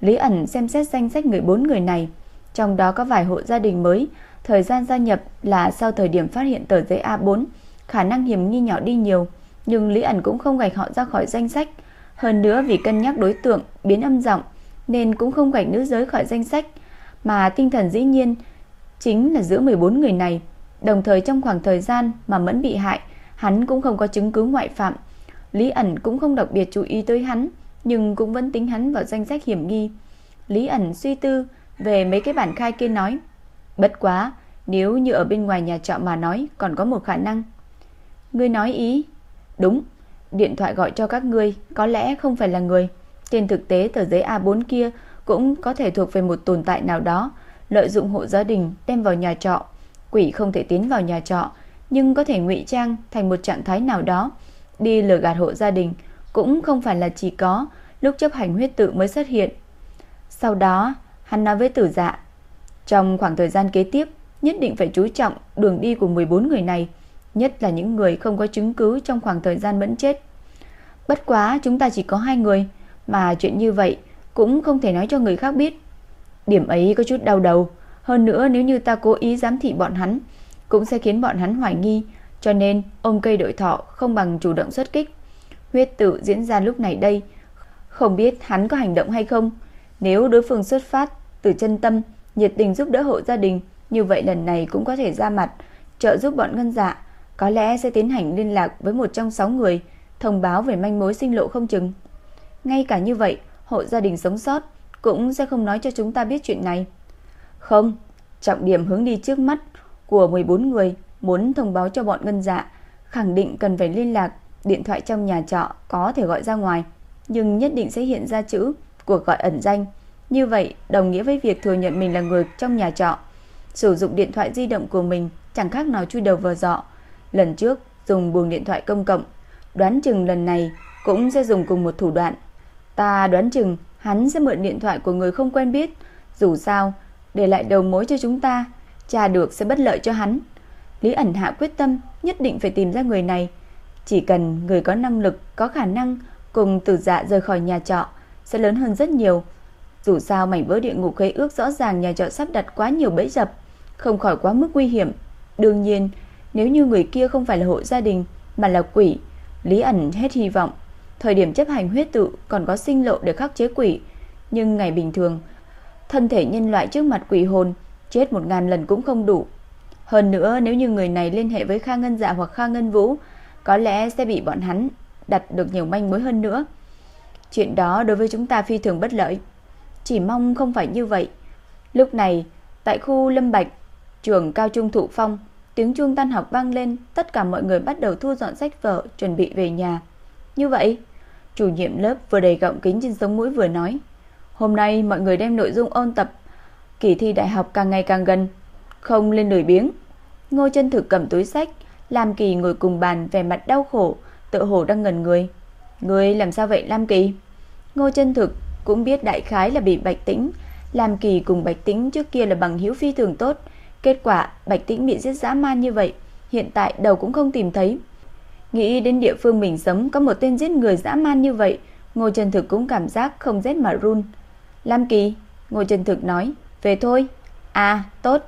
Speaker 1: Lý ẩn xem xét danh sách 14 người này, trong đó có vài hộ gia đình mới, thời gian gia nhập là sau thời điểm phát hiện tờ giấy A4, khả năng hiểm nghi nhỏ đi nhiều, nhưng Lý ẩn cũng không gạch họ ra khỏi danh sách. Hơn nữa vì cân nhắc đối tượng biến âm giọng nên cũng không gạch nữ giới khỏi danh sách, mà tinh thần dĩ nhiên chính là giữa 14 người này. Đồng thời trong khoảng thời gian mà Mẫn bị hại, hắn cũng không có chứng cứ ngoại phạm. Lý ẩn cũng không đặc biệt chú ý tới hắn, nhưng cũng vẫn tính hắn vào danh sách hiểm nghi. Lý ẩn suy tư về mấy cái bản khai kia nói, bất quá, nếu như ở bên ngoài nhà trọ mà nói còn có một khả năng. Ngươi nói ý? Đúng, điện thoại gọi cho các ngươi có lẽ không phải là người. Trên thực tế tờ giấy A4 kia cũng có thể thuộc về một tồn tại nào đó, lợi dụng hộ gia đình đem vào nhà trọ. Quỷ không thể tiến vào nhà trọ, nhưng có thể ngụy trang thành một trạng thái nào đó, đi lừa gạt hộ gia đình, cũng không phải là chỉ có lúc chấp hành huyết tự mới xuất hiện. Sau đó, hắn nói với tử dạ, trong khoảng thời gian kế tiếp, nhất định phải chú trọng đường đi của 14 người này, nhất là những người không có chứng cứ trong khoảng thời gian vẫn chết. Bất quá chúng ta chỉ có hai người, mà chuyện như vậy cũng không thể nói cho người khác biết. Điểm ấy có chút đau đầu, hơn nữa nếu như ta cố ý giám thị bọn hắn, cũng sẽ khiến bọn hắn hoài nghi, cho nên ông cây đội thọ không bằng chủ động xuất kích. Huyết tự diễn ra lúc này đây, không biết hắn có hành động hay không. Nếu đối phương xuất phát từ chân tâm, nhiệt tình giúp đỡ hộ gia đình, như vậy lần này cũng có thể ra mặt, trợ giúp bọn ngân dạ, có lẽ sẽ tiến hành liên lạc với một trong sáu người, thông báo về manh mối sinh lộ không chừng. Ngay cả như vậy, hộ gia đình sống sót cũng sẽ không nói cho chúng ta biết chuyện này. Không, trọng điểm hướng đi trước mắt của 14 người muốn thông báo cho bọn ngân dạ, khẳng định cần phải liên lạc, điện thoại trong nhà trọ có thể gọi ra ngoài, nhưng nhất định sẽ hiện ra chữ cuộc gọi ẩn danh. Như vậy đồng nghĩa với việc thừa nhận mình là người trong nhà trọ. Sử dụng điện thoại di động của mình chẳng khác nào chui đầu vào dọ. Lần trước dùng buồng điện thoại công cộng, đoán chừng lần này cũng sẽ dùng cùng một thủ đoạn. Ta đoán chừng hắn sẽ mượn điện thoại của người không quen biết, dù sao để lại đầu mối cho chúng ta, tra được sẽ bất lợi cho hắn. Lý ẩn hạ quyết tâm nhất định phải tìm ra người này, chỉ cần người có năng lực, có khả năng cùng Tử Dạ rời khỏi nhà trọ sẽ lớn hơn rất nhiều. Dù sao mảnh vỡ địa ngục khế ước rõ ràng nhà trọ sắp đặt quá nhiều bẫy dập, không khỏi quá mức nguy hiểm. Đương nhiên, nếu như người kia không phải là hộ gia đình mà là quỷ, Lý ẩn hết hy vọng. Thời điểm chấp hành huyết tự còn có sinh lộ để khắc chế quỷ, nhưng ngày bình thường, thân thể nhân loại trước mặt quỷ hồn chết một ngàn lần cũng không đủ. Hơn nữa nếu như người này liên hệ với Kha Ngân Dạ hoặc Kha Ngân Vũ, có lẽ sẽ bị bọn hắn đặt được nhiều manh mối hơn nữa. Chuyện đó đối với chúng ta phi thường bất lợi. Chỉ mong không phải như vậy. Lúc này, tại khu Lâm Bạch, trường cao trung thụ phong, tiếng chuông tan học vang lên, tất cả mọi người bắt đầu thu dọn sách vở, chuẩn bị về nhà. Như vậy, chủ nhiệm lớp vừa đầy gọng kính trên sống mũi vừa nói, hôm nay mọi người đem nội dung ôn tập, kỳ thi đại học càng ngày càng gần, không lên lười biếng. Ngô chân thực cầm túi sách, Lam Kỳ ngồi cùng bàn vẻ mặt đau khổ, tự hồ đang ngẩn người. ngươi làm sao vậy Lam Kỳ? Ngô chân thực cũng biết đại khái là bị Bạch Tĩnh, Lam Kỳ cùng Bạch Tĩnh trước kia là bằng hữu phi thường tốt, kết quả Bạch Tĩnh bị giết dã man như vậy, hiện tại đầu cũng không tìm thấy. Nghĩ đến địa phương mình sống có một tên giết người dã man như vậy, Ngô Trần Thực cũng cảm giác không rét mà run. Lam Kỳ, Ngô Trần Thực nói, về thôi. À, tốt.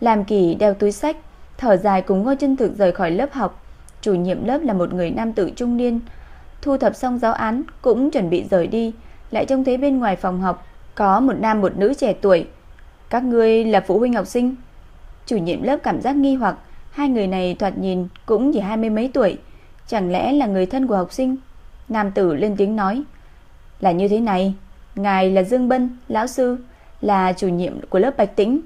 Speaker 1: Làm Kỳ đeo túi sách, thở dài cùng Ngô Trần Thực rời khỏi lớp học. Chủ nhiệm lớp là một người nam tử trung niên, thu thập xong giáo án cũng chuẩn bị rời đi, lại trông thấy bên ngoài phòng học có một nam một nữ trẻ tuổi. Các ngươi là phụ huynh học sinh? Chủ nhiệm lớp cảm giác nghi hoặc, hai người này thoạt nhìn cũng chỉ hai mươi mấy tuổi, chẳng lẽ là người thân của học sinh? Nam tử lên tiếng nói, là như thế này, ngài là Dương Bân, lão sư, là chủ nhiệm của lớp Bạch Tĩnh.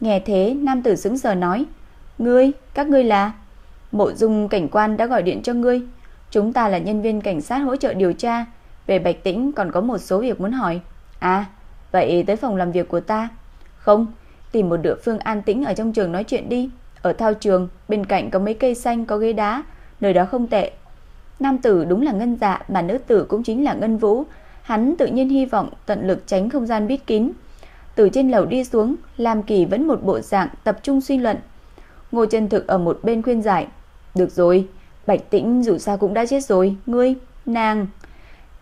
Speaker 1: Nghe thế, nam tử sững sờ nói, ngươi, các ngươi là... Mộ dung cảnh quan đã gọi điện cho ngươi. Chúng ta là nhân viên cảnh sát hỗ trợ điều tra. Về Bạch Tĩnh còn có một số việc muốn hỏi. À, vậy tới phòng làm việc của ta. Không, tìm một địa phương an tĩnh ở trong trường nói chuyện đi. Ở thao trường, bên cạnh có mấy cây xanh có ghế đá, nơi đó không tệ. Nam tử đúng là ngân dạ, mà nữ tử cũng chính là ngân vũ. Hắn tự nhiên hy vọng tận lực tránh không gian bít kín. Từ trên lầu đi xuống, Lam Kỳ vẫn một bộ dạng tập trung suy luận. Ngô chân thực ở một bên khuyên giải. Được rồi, Bạch Tĩnh dù sao cũng đã chết rồi, ngươi, nàng.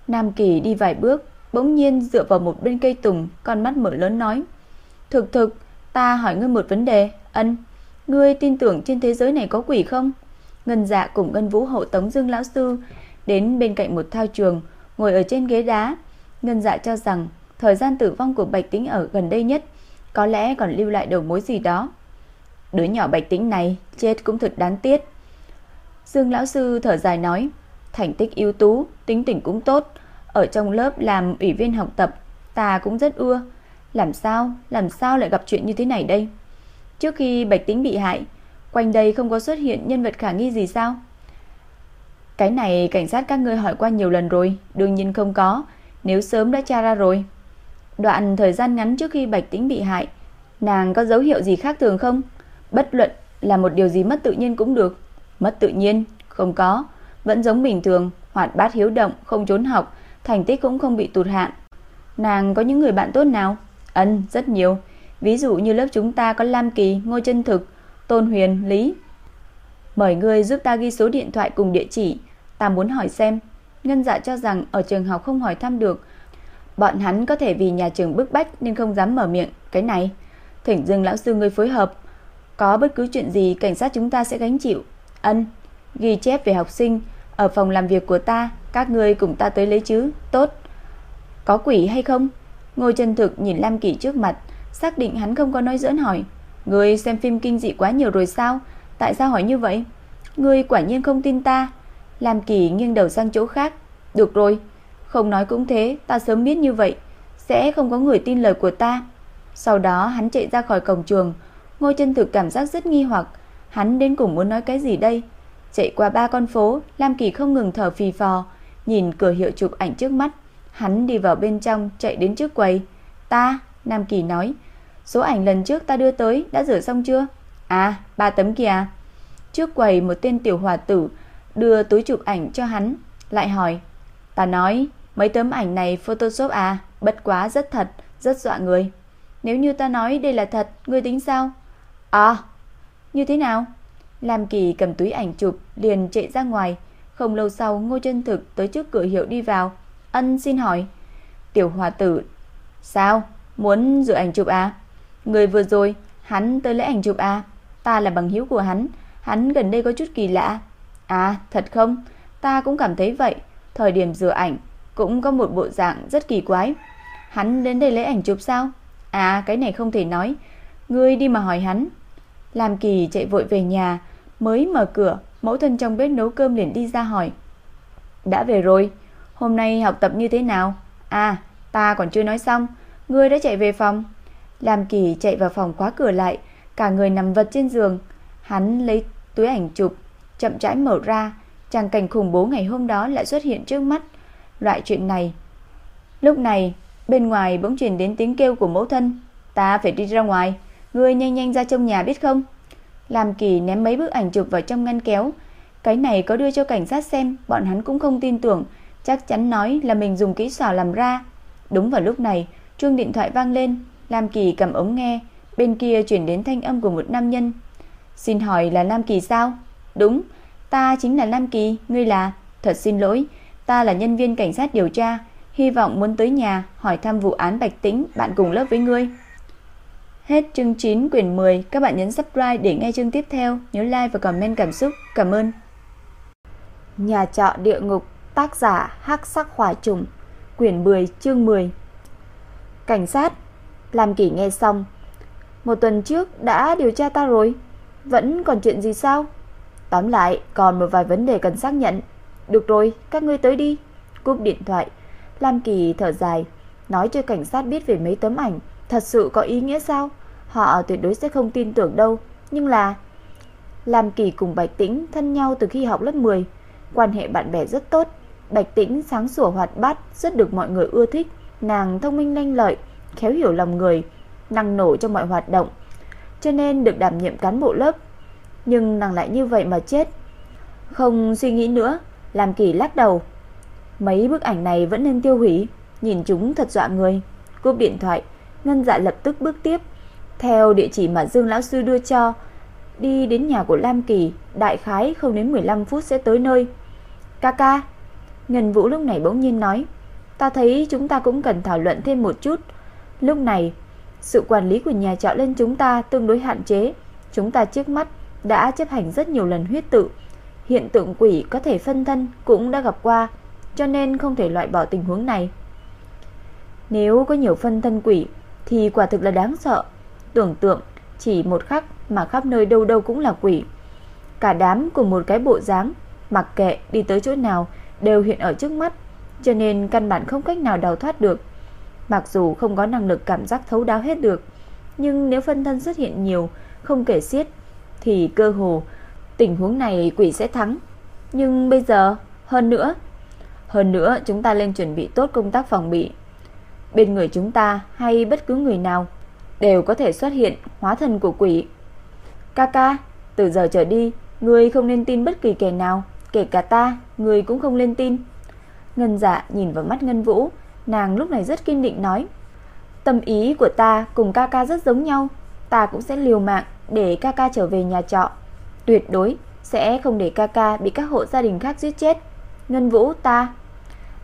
Speaker 1: Nam Kỳ đi vài bước, bỗng nhiên dựa vào một bên cây tùng, con mắt mở lớn nói. Thực thực, ta hỏi ngươi một vấn đề, ân. Ngươi tin tưởng trên thế giới này có quỷ không? Ngân dạ cùng Ngân Vũ hộ tống Dương Lão Sư đến bên cạnh một thao trường, ngồi ở trên ghế đá. Ngân dạ cho rằng thời gian tử vong của Bạch Tĩnh ở gần đây nhất, có lẽ còn lưu lại đầu mối gì đó. Đứa nhỏ Bạch Tĩnh này chết cũng thật đáng tiếc. Dương lão sư thở dài nói, thành tích ưu tú, tính tình cũng tốt, ở trong lớp làm ủy viên học tập, ta cũng rất ưa. Làm sao, làm sao lại gặp chuyện như thế này đây? Trước khi Bạch Tĩnh bị hại, quanh đây không có xuất hiện nhân vật khả nghi gì sao? Cái này cảnh sát các ngươi hỏi qua nhiều lần rồi, đương nhiên không có, nếu sớm đã tra ra rồi. Đoạn thời gian ngắn trước khi Bạch Tĩnh bị hại, nàng có dấu hiệu gì khác thường không? Bất luận là một điều gì mất tự nhiên cũng được. Mất tự nhiên, không có, vẫn giống bình thường, hoạt bát hiếu động, không trốn học, thành tích cũng không bị tụt hạng. Nàng có những người bạn tốt nào? Ân, rất nhiều. Ví dụ như lớp chúng ta có Lam Kỳ, Ngô Chân Thực, Tôn Huyền, Lý. Mời ngươi giúp ta ghi số điện thoại cùng địa chỉ, ta muốn hỏi xem. Ngân Dạ cho rằng ở trường học không hỏi thăm được, bọn hắn có thể vì nhà trường bức bách nên không dám mở miệng cái này. Thỉnh Dương lão sư ngươi phối hợp, có bất cứ chuyện gì cảnh sát chúng ta sẽ gánh chịu. Ân, ghi chép về học sinh ở phòng làm việc của ta, các ngươi cùng ta tới lấy chứ, tốt. Có quỷ hay không? Ngô Chân Thực nhìn Lam Kỳ trước mặt, xác định hắn không có nói giỡn hỏi, ngươi xem phim kinh dị quá nhiều rồi sao? Tại sao hỏi như vậy? Ngươi quả nhiên không tin ta. Lam Kỳ nghiêng đầu sang chỗ khác, được rồi, không nói cũng thế, ta sớm biết như vậy, sẽ không có người tin lời của ta. Sau đó hắn chạy ra khỏi cổng trường, Ngô Chân Thực cảm giác rất nghi hoặc, Hắn đến cùng muốn nói cái gì đây? Chạy qua ba con phố, Lam Kỳ không ngừng thở phì phò, nhìn cửa hiệu chụp ảnh trước mắt. Hắn đi vào bên trong, chạy đến trước quầy. Ta, Nam Kỳ nói, số ảnh lần trước ta đưa tới đã rửa xong chưa? À, ba tấm kìa. Trước quầy một tên tiểu hòa tử đưa túi chụp ảnh cho hắn, lại hỏi. Ta nói, mấy tấm ảnh này photoshop à, bất quá rất thật, rất dọa người. Nếu như ta nói đây là thật, ngươi tính sao? À, như thế nào? Lam Kỳ cầm túi ảnh chụp liền chạy ra ngoài. Không lâu sau Ngô Chân Thực tới trước cửa hiệu đi vào. Ân xin hỏi. Tiểu hòa tử. Sao? Muốn dự ảnh chụp à? Người vừa rồi, hắn tới lấy ảnh chụp à? Ta là bằng hữu của hắn. Hắn gần đây có chút kỳ lạ. À, thật không? Ta cũng cảm thấy vậy. Thời điểm rửa ảnh cũng có một bộ dạng rất kỳ quái. Hắn đến đây lấy ảnh chụp sao? À, cái này không thể nói. Ngươi đi mà hỏi hắn. làm Kỳ chạy vội về nhà, mới mở cửa, mẫu thân trong bếp nấu cơm liền đi ra hỏi. Đã về rồi, hôm nay học tập như thế nào? À, ta còn chưa nói xong, ngươi đã chạy về phòng. Lam Kỳ chạy vào phòng khóa cửa lại, cả người nằm vật trên giường. Hắn lấy túi ảnh chụp, chậm rãi mở ra, trang cảnh khủng bố ngày hôm đó lại xuất hiện trước mắt. Loại chuyện này. Lúc này, bên ngoài bỗng truyền đến tiếng kêu của mẫu thân. Ta phải đi ra ngoài. Ngươi nhanh nhanh ra trong nhà biết không? Lam Kỳ ném mấy bức ảnh chụp vào trong ngăn kéo. Cái này có đưa cho cảnh sát xem, bọn hắn cũng không tin tưởng, chắc chắn nói là mình dùng kỹ xảo làm ra. Đúng vào lúc này, chuông điện thoại vang lên, Lam Kỳ cầm ống nghe, bên kia chuyển đến thanh âm của một nam nhân. "Xin hỏi là Lam Kỳ sao?" "Đúng, ta chính là Lam Kỳ, ngươi là?" "Thật xin lỗi, ta là nhân viên cảnh sát điều tra, hy vọng muốn tới nhà hỏi thăm vụ án Bạch Tĩnh bạn cùng lớp với ngươi." Hết chương 9 quyển 10, các bạn nhấn subscribe để nghe chương tiếp theo, nhớ like và comment cảm xúc. Cảm ơn. Nhà trọ địa ngục, tác giả Hắc Sắc Hỏa Trùng, quyển 10, chương 10. Cảnh sát, làm kỷ nghe xong. Một tuần trước đã điều tra ta rồi, vẫn còn chuyện gì sao? Tóm lại, còn một vài vấn đề cần xác nhận. Được rồi, các ngươi tới đi. Cúp điện thoại, Lam Kỳ thở dài, nói cho cảnh sát biết về mấy tấm ảnh, thật sự có ý nghĩa sao? Họ tuyệt đối sẽ không tin tưởng đâu, nhưng là Lam Kỳ cùng Bạch Tĩnh thân nhau từ khi học lớp 10, quan hệ bạn bè rất tốt. Bạch Tĩnh sáng sủa hoạt bát, rất được mọi người ưa thích, nàng thông minh lanh lợi, khéo hiểu lòng người, năng nổ trong mọi hoạt động, cho nên được đảm nhiệm cán bộ lớp. Nhưng nàng lại như vậy mà chết. Không suy nghĩ nữa, làm Kỳ lắc đầu. Mấy bức ảnh này vẫn nên tiêu hủy, nhìn chúng thật dọa người. Cúp điện thoại, Ngân Dạ lập tức bước tiếp, theo địa chỉ mà Dương lão sư đưa cho, đi đến nhà của Lam Kỳ, đại khái không đến 15 phút sẽ tới nơi. ca ca Ngân Vũ lúc này bỗng nhiên nói, ta thấy chúng ta cũng cần thảo luận thêm một chút. Lúc này, sự quản lý của nhà trọ lên chúng ta tương đối hạn chế, chúng ta trước mắt đã chấp hành rất nhiều lần huyết tự. Hiện tượng quỷ có thể phân thân cũng đã gặp qua, cho nên không thể loại bỏ tình huống này. Nếu có nhiều phân thân quỷ thì quả thực là đáng sợ. Tưởng tượng chỉ một khắc mà khắp nơi đâu đâu cũng là quỷ. Cả đám cùng một cái bộ dáng, mặc kệ đi tới chỗ nào đều hiện ở trước mắt, cho nên căn bản không cách nào đào thoát được. Mặc dù không có năng lực cảm giác thấu đáo hết được, nhưng nếu phân thân xuất hiện nhiều, không kể xiết, thì cơ hồ tình huống này quỷ sẽ thắng. Nhưng bây giờ, hơn nữa, hơn nữa chúng ta nên chuẩn bị tốt công tác phòng bị. Bên người chúng ta hay bất cứ người nào đều có thể xuất hiện hóa thân của quỷ. Kaka, từ giờ trở đi, ngươi không nên tin bất kỳ kẻ nào, kể cả ta, người cũng không lên tin. Ngân Dạ nhìn vào mắt Ngân Vũ, nàng lúc này rất kiên định nói: "Tâm ý của ta cùng Kaka rất giống nhau, ta cũng sẽ liều mạng để Kaka trở về nhà trọ, tuyệt đối sẽ không để Kaka bị các hộ gia đình khác giết chết." Ngân Vũ ta,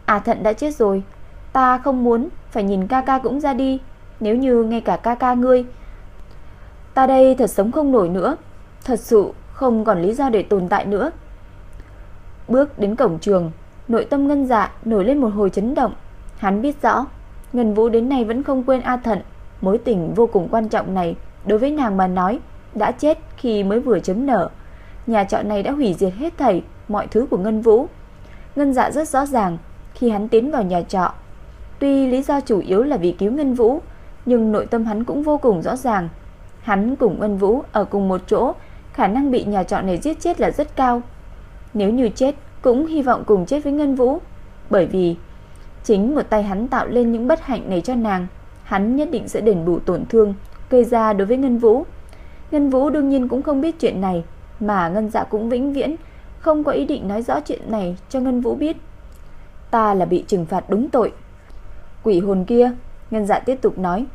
Speaker 1: à Thận đã chết rồi, ta không muốn phải nhìn Kaka cũng ra đi, nếu như ngay cả ca ca ngươi Ta đây thật sống không nổi nữa Thật sự không còn lý do để tồn tại nữa Bước đến cổng trường. Nội tâm ngân dạ nổi lên một hồi chấn động. Hắn biết rõ Ngân Vũ đến nay vẫn không quên A Thận. Mối tình vô cùng quan trọng này Đối với nàng mà nói Đã chết khi mới vừa chấm nở Nhà trọ này đã hủy diệt hết thảy Mọi thứ của Ngân Vũ. Ngân dạ rất rõ ràng Khi hắn tiến vào nhà trọ. Tuy lý do chủ yếu là vì cứu Ngân Vũ nhưng nội tâm hắn cũng vô cùng rõ ràng. Hắn cùng ngân Vũ ở cùng một chỗ, khả năng bị nhà trọ này giết chết là rất cao. Nếu như chết, cũng hy vọng cùng chết với Ngân Vũ, bởi vì chính một tay hắn tạo lên những bất hạnh này cho nàng, hắn nhất định sẽ đền bù tổn thương gây ra đối với Ngân Vũ. Ngân Vũ đương nhiên cũng không biết chuyện này, mà Ngân Dạ cũng vĩnh viễn không có ý định nói rõ chuyện này cho Ngân Vũ biết. Ta là bị trừng phạt đúng tội. Quỷ hồn kia Ngân Dạ tiếp tục nói,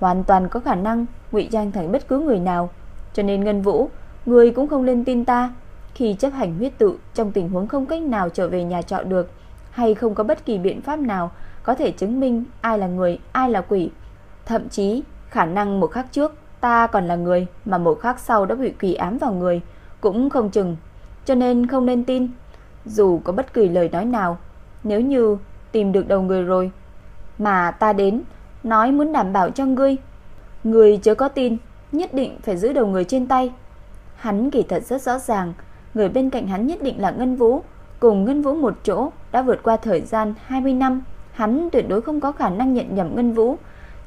Speaker 1: hoàn toàn có khả năng ngụy trang thành bất cứ người nào, cho nên Ngân Vũ, người cũng không nên tin ta. Khi chấp hành huyết tự trong tình huống không cách nào trở về nhà trọ được, hay không có bất kỳ biện pháp nào có thể chứng minh ai là người, ai là quỷ. Thậm chí, khả năng một khắc trước ta còn là người mà một khắc sau đã bị quỷ ám vào người, cũng không chừng. Cho nên không nên tin, dù có bất kỳ lời nói nào, nếu như tìm được đầu người rồi, mà ta đến nói muốn đảm bảo cho ngươi. Ngươi chớ có tin, nhất định phải giữ đầu người trên tay. Hắn kỳ thật rất rõ ràng, người bên cạnh hắn nhất định là Ngân Vũ, cùng Ngân Vũ một chỗ đã vượt qua thời gian 20 năm, hắn tuyệt đối không có khả năng nhận nhầm Ngân Vũ,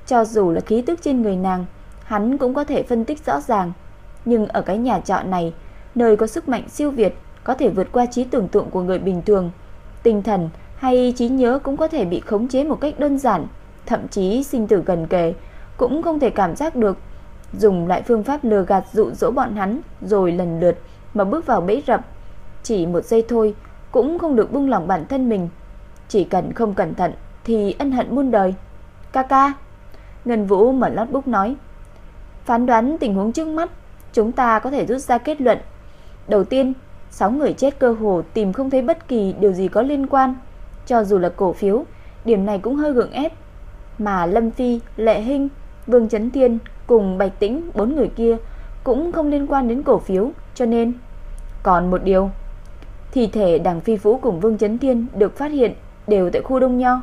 Speaker 1: cho dù là khí tức trên người nàng, hắn cũng có thể phân tích rõ ràng. Nhưng ở cái nhà trọ này, nơi có sức mạnh siêu việt, có thể vượt qua trí tưởng tượng của người bình thường, tinh thần hay trí nhớ cũng có thể bị khống chế một cách đơn giản thậm chí sinh tử gần kề, cũng không thể cảm giác được. Dùng lại phương pháp lừa gạt dụ dỗ bọn hắn, rồi lần lượt mà bước vào bẫy rập. Chỉ một giây thôi, cũng không được buông lòng bản thân mình. Chỉ cần không cẩn thận thì ân hận muôn đời. Kaka, Ngân Vũ mở notebook nói. Phán đoán tình huống trước mắt, chúng ta có thể rút ra kết luận. Đầu tiên, 6 người chết cơ hồ tìm không thấy bất kỳ điều gì có liên quan. Cho dù là cổ phiếu, điểm này cũng hơi gượng ép mà Lâm Phi, Lệ Hinh, Vương Chấn Thiên cùng Bạch Tĩnh bốn người kia cũng không liên quan đến cổ phiếu, cho nên còn một điều, thi thể Đằng Phi Vũ cùng Vương Chấn Thiên được phát hiện đều tại khu Đông Nho.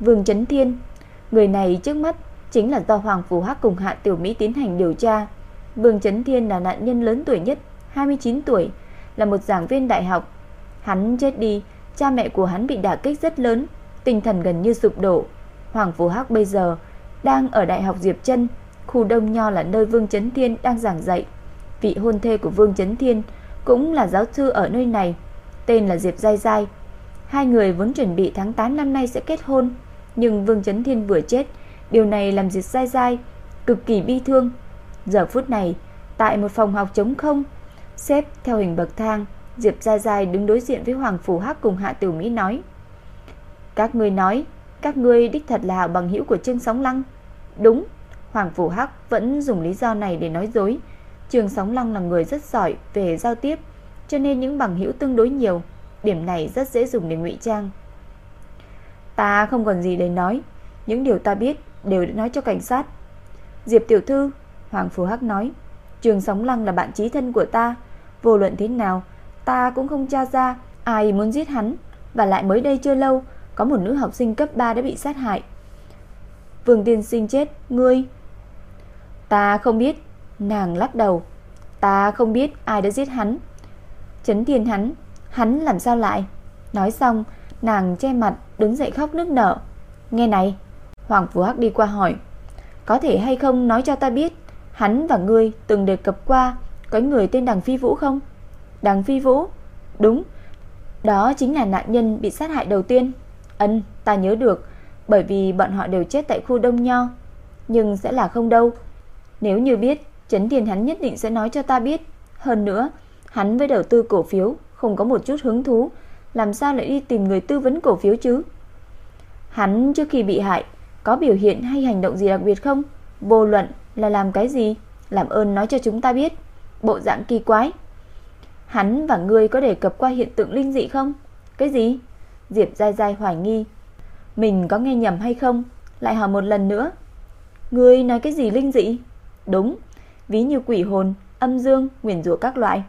Speaker 1: Vương Chấn Thiên, người này trước mắt chính là do Hoàng Phù Hắc cùng Hạ Tiểu Mỹ tiến hành điều tra. Vương Chấn Thiên là nạn nhân lớn tuổi nhất, 29 tuổi, là một giảng viên đại học. Hắn chết đi, cha mẹ của hắn bị đả kích rất lớn, tinh thần gần như sụp đổ. Hoàng Phù Hắc bây giờ đang ở Đại học Diệp Trân, khu Đông Nho là nơi Vương Chấn Thiên đang giảng dạy. Vị hôn thê của Vương Chấn Thiên cũng là giáo sư ở nơi này, tên là Diệp Giai Giai. Hai người vốn chuẩn bị tháng 8 năm nay sẽ kết hôn, nhưng Vương Chấn Thiên vừa chết, điều này làm Diệp Giai Giai cực kỳ bi thương. Giờ phút này, tại một phòng học trống không, xếp theo hình bậc thang, Diệp Giai Giai đứng đối diện với Hoàng Phủ Hắc cùng Hạ Tiểu Mỹ nói: "Các ngươi nói, các ngươi đích thật là bằng hữu của Trương Sóng Lăng?" "Đúng." Hoàng Phủ Hắc vẫn dùng lý do này để nói dối. Trường Sóng Lăng là người rất giỏi về giao tiếp, cho nên những bằng hữu tương đối nhiều, điểm này rất dễ dùng để ngụy trang. Ta không còn gì để nói, những điều ta biết đều đã nói cho cảnh sát. Diệp tiểu thư, Hoàng Phù Hắc nói, Trường Sóng Lăng là bạn chí thân của ta, vô luận thế nào, ta cũng không tra ra ai muốn giết hắn, và lại mới đây chưa lâu, có một nữ học sinh cấp 3 đã bị sát hại. Vương Tiên Sinh chết, ngươi? Ta không biết, nàng lắc đầu. Ta không biết ai đã giết hắn. Chấn Thiên hắn, hắn làm sao lại? Nói xong, nàng che mặt đứng dậy khóc nức nở. Nghe này, Hoàng Phú Hắc đi qua hỏi, có thể hay không nói cho ta biết, hắn và ngươi từng đề cập qua có người tên Đằng Phi Vũ không? Đằng Phi Vũ? Đúng, đó chính là nạn nhân bị sát hại đầu tiên. Ân, ta nhớ được, bởi vì bọn họ đều chết tại khu Đông Nho. Nhưng sẽ là không đâu. Nếu như biết, Trấn tiền hắn nhất định sẽ nói cho ta biết. Hơn nữa, hắn với đầu tư cổ phiếu không có một chút hứng thú, làm sao lại đi tìm người tư vấn cổ phiếu chứ? Hắn trước khi bị hại có biểu hiện hay hành động gì đặc biệt không? Vô luận là làm cái gì? Làm ơn nói cho chúng ta biết. Bộ dạng kỳ quái. Hắn và ngươi có đề cập qua hiện tượng linh dị không? Cái gì? Diệp dai dai hoài nghi. Mình có nghe nhầm hay không? Lại hỏi một lần nữa. Ngươi nói cái gì linh dị? Đúng, ví như quỷ hồn, âm dương, nguyền rủa các loại.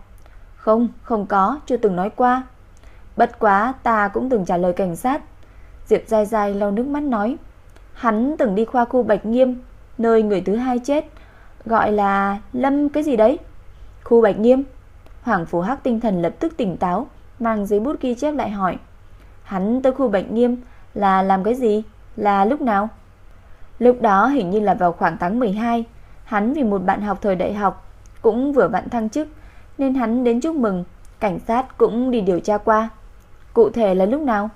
Speaker 1: Không, không có, chưa từng nói qua. Bất quá ta cũng từng trả lời cảnh sát. Diệp dai dai lau nước mắt nói. Hắn từng đi khoa khu Bạch Nghiêm, nơi người thứ hai chết, gọi là Lâm cái gì đấy? Khu Bạch Nghiêm. Hoàng Phú Hắc tinh thần lập tức tỉnh táo, mang giấy bút ghi chép lại hỏi. Hắn tới khu Bạch Nghiêm là làm cái gì? Là lúc nào? Lúc đó hình như là vào khoảng tháng 12, hắn vì một bạn học thời đại học cũng vừa vặn thăng chức nên hắn đến chúc mừng, cảnh sát cũng đi điều tra qua. Cụ thể là lúc nào?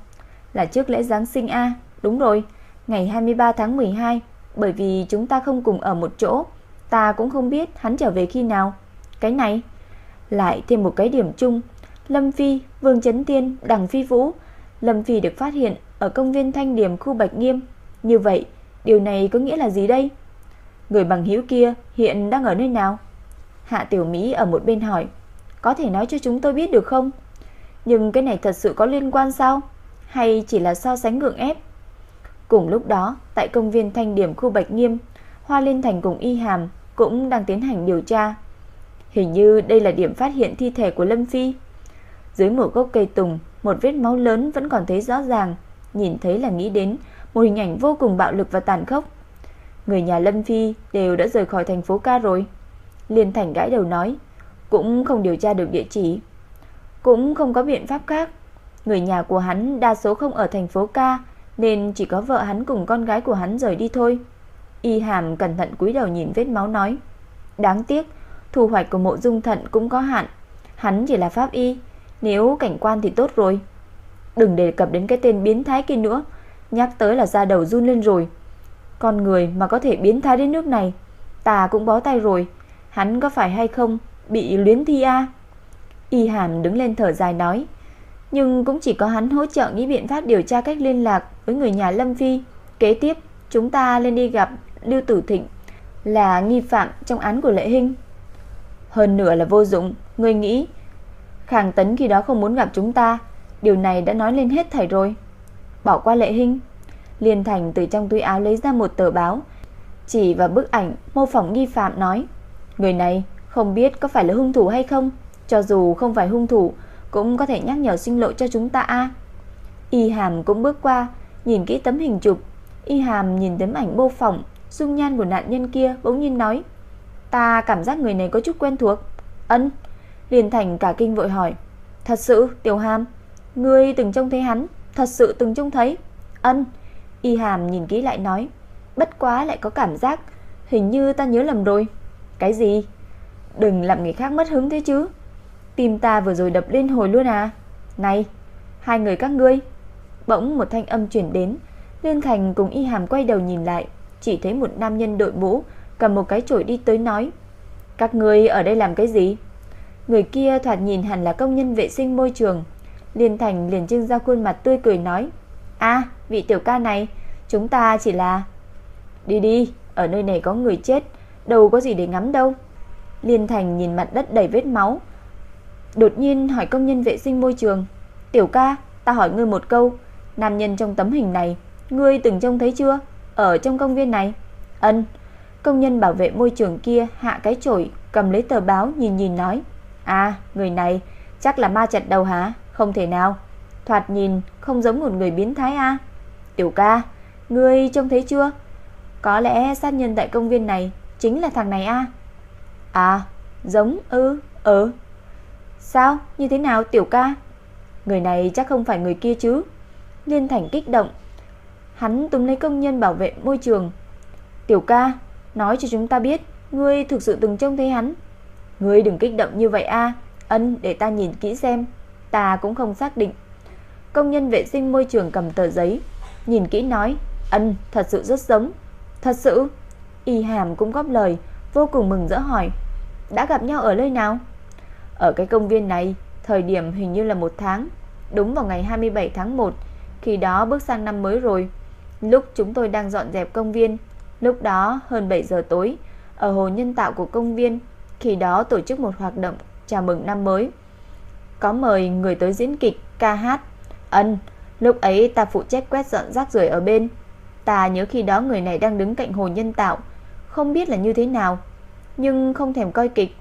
Speaker 1: Là trước lễ Giáng sinh a, đúng rồi, ngày 23 tháng 12, bởi vì chúng ta không cùng ở một chỗ, ta cũng không biết hắn trở về khi nào. Cái này lại thêm một cái điểm chung, Lâm Phi, Vương Chấn Tiên, Đằng Phi Vũ, Lâm Phi được phát hiện ở công viên Thanh Điểm khu Bạch Nghiêm. Như vậy, điều này có nghĩa là gì đây? Người bằng hữu kia hiện đang ở nơi nào? Hạ Tiểu Mỹ ở một bên hỏi, có thể nói cho chúng tôi biết được không? Nhưng cái này thật sự có liên quan sao? Hay chỉ là so sánh ngượng ép? Cùng lúc đó, tại công viên Thanh Điểm khu Bạch Nghiêm, Hoa Liên Thành cùng Y Hàm cũng đang tiến hành điều tra. Hình như đây là điểm phát hiện thi thể của Lâm Phi. Dưới một gốc cây tùng, một vết máu lớn vẫn còn thấy rõ ràng, nhìn thấy là nghĩ đến một hình ảnh vô cùng bạo lực và tàn khốc. Người nhà Lâm Phi đều đã rời khỏi thành phố ca rồi. Liên Thành gãi đầu nói, cũng không điều tra được địa chỉ, cũng không có biện pháp khác. Người nhà của hắn đa số không ở thành phố ca, nên chỉ có vợ hắn cùng con gái của hắn rời đi thôi. Y Hàm cẩn thận cúi đầu nhìn vết máu nói, đáng tiếc, thu hoạch của mộ dung thận cũng có hạn, hắn chỉ là pháp y, nếu cảnh quan thì tốt rồi. Đừng đề cập đến cái tên biến thái kia nữa, nhắc tới là da đầu run lên rồi. Con người mà có thể biến thái đến nước này, ta cũng bó tay rồi, hắn có phải hay không bị luyến thi a? Y Hàn đứng lên thở dài nói, nhưng cũng chỉ có hắn hỗ trợ nghĩ biện pháp điều tra cách liên lạc với người nhà Lâm Phi. Kế tiếp, chúng ta lên đi gặp Lưu Tử Thịnh, là nghi phạm trong án của Lệ Hinh. Hơn nữa là vô dụng, người nghĩ Khang Tấn khi đó không muốn gặp chúng ta, điều này đã nói lên hết thảy rồi. Bỏ qua Lệ Hinh, Liên Thành từ trong túi áo lấy ra một tờ báo, chỉ vào bức ảnh mô phỏng nghi phạm nói, người này không biết có phải là hung thủ hay không, cho dù không phải hung thủ cũng có thể nhắc nhở sinh lộ cho chúng ta a. Y Hàm cũng bước qua, nhìn kỹ tấm hình chụp, Y Hàm nhìn tấm ảnh mô phỏng, dung nhan của nạn nhân kia bỗng nhiên nói, ta cảm giác người này có chút quen thuộc. Ân, Liên Thành cả kinh vội hỏi, thật sự Tiểu Hàm, ngươi từng trông thấy hắn, thật sự từng trông thấy? Ân, Y Hàm nhìn kỹ lại nói, bất quá lại có cảm giác, hình như ta nhớ lầm rồi. Cái gì? Đừng làm người khác mất hứng thế chứ. Tim ta vừa rồi đập lên hồi luôn à. Này, hai người các ngươi. Bỗng một thanh âm chuyển đến, Liên Thành cùng Y Hàm quay đầu nhìn lại, chỉ thấy một nam nhân đội mũ cầm một cái chổi đi tới nói: "Các ngươi ở đây làm cái gì?" Người kia thoạt nhìn hẳn là công nhân vệ sinh môi trường. Liên Thành liền trưng ra khuôn mặt tươi cười nói: "A, vị tiểu ca này, chúng ta chỉ là Đi đi, ở nơi này có người chết, đâu có gì để ngắm đâu." Liên Thành nhìn mặt đất đầy vết máu, đột nhiên hỏi công nhân vệ sinh môi trường, "Tiểu ca, ta hỏi ngươi một câu, nam nhân trong tấm hình này, ngươi từng trông thấy chưa? Ở trong công viên này?" Ân. Công nhân bảo vệ môi trường kia hạ cái chổi, cầm lấy tờ báo nhìn nhìn nói, "À, người này chắc là ma chặt đầu hả? Không thể nào. Thoạt nhìn không giống một người biến thái a." "Tiểu ca, ngươi trông thấy chưa? Có lẽ sát nhân tại công viên này chính là thằng này a." "À, giống ư? Ừ." Ờ. Sao? Như thế nào tiểu ca? Người này chắc không phải người kia chứ? Liên Thành kích động. Hắn túm lấy công nhân bảo vệ môi trường. Tiểu ca, nói cho chúng ta biết, ngươi thực sự từng trông thấy hắn. Ngươi đừng kích động như vậy a, ân để ta nhìn kỹ xem. Ta cũng không xác định. Công nhân vệ sinh môi trường cầm tờ giấy, nhìn kỹ nói, ân thật sự rất giống. Thật sự? Y Hàm cũng góp lời, vô cùng mừng rỡ hỏi, đã gặp nhau ở nơi nào? Ở cái công viên này, thời điểm hình như là một tháng, đúng vào ngày 27 tháng 1, khi đó bước sang năm mới rồi. Lúc chúng tôi đang dọn dẹp công viên, lúc đó hơn 7 giờ tối, ở hồ nhân tạo của công viên, khi đó tổ chức một hoạt động chào mừng năm mới. Có mời người tới diễn kịch, ca hát. Ân, lúc ấy ta phụ trách quét dọn rác rưởi ở bên. Ta nhớ khi đó người này đang đứng cạnh hồ nhân tạo, không biết là như thế nào, nhưng không thèm coi kịch,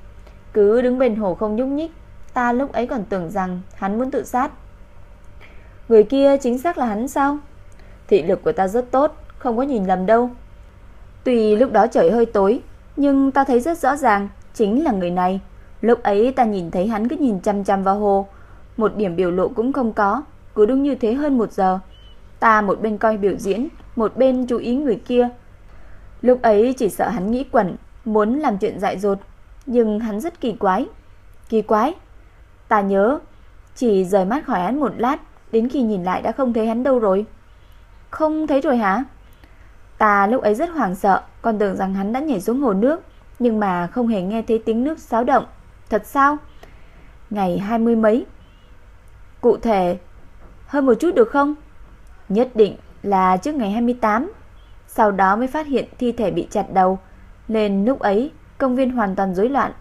Speaker 1: cứ đứng bên hồ không nhúc nhích. Ta lúc ấy còn tưởng rằng hắn muốn tự sát. Người kia chính xác là hắn sao? Thị lực của ta rất tốt, không có nhìn lầm đâu. Tuy lúc đó trời hơi tối, nhưng ta thấy rất rõ ràng chính là người này. Lúc ấy ta nhìn thấy hắn cứ nhìn chăm chăm vào hồ, một điểm biểu lộ cũng không có, cứ đứng như thế hơn một giờ. Ta một bên coi biểu diễn, một bên chú ý người kia. Lúc ấy chỉ sợ hắn nghĩ quẩn, muốn làm chuyện dại dột, nhưng hắn rất kỳ quái. Kỳ quái? Ta nhớ, chỉ rời mắt khỏi hắn một lát, đến khi nhìn lại đã không thấy hắn đâu rồi. Không thấy rồi hả? Ta lúc ấy rất hoảng sợ, còn tưởng rằng hắn đã nhảy xuống hồ nước, nhưng mà không hề nghe thấy tiếng nước xáo động. Thật sao? Ngày hai mươi mấy. Cụ thể, hơn một chút được không? Nhất định là trước ngày 28. Sau đó mới phát hiện thi thể bị chặt đầu, nên lúc ấy công viên hoàn toàn rối loạn.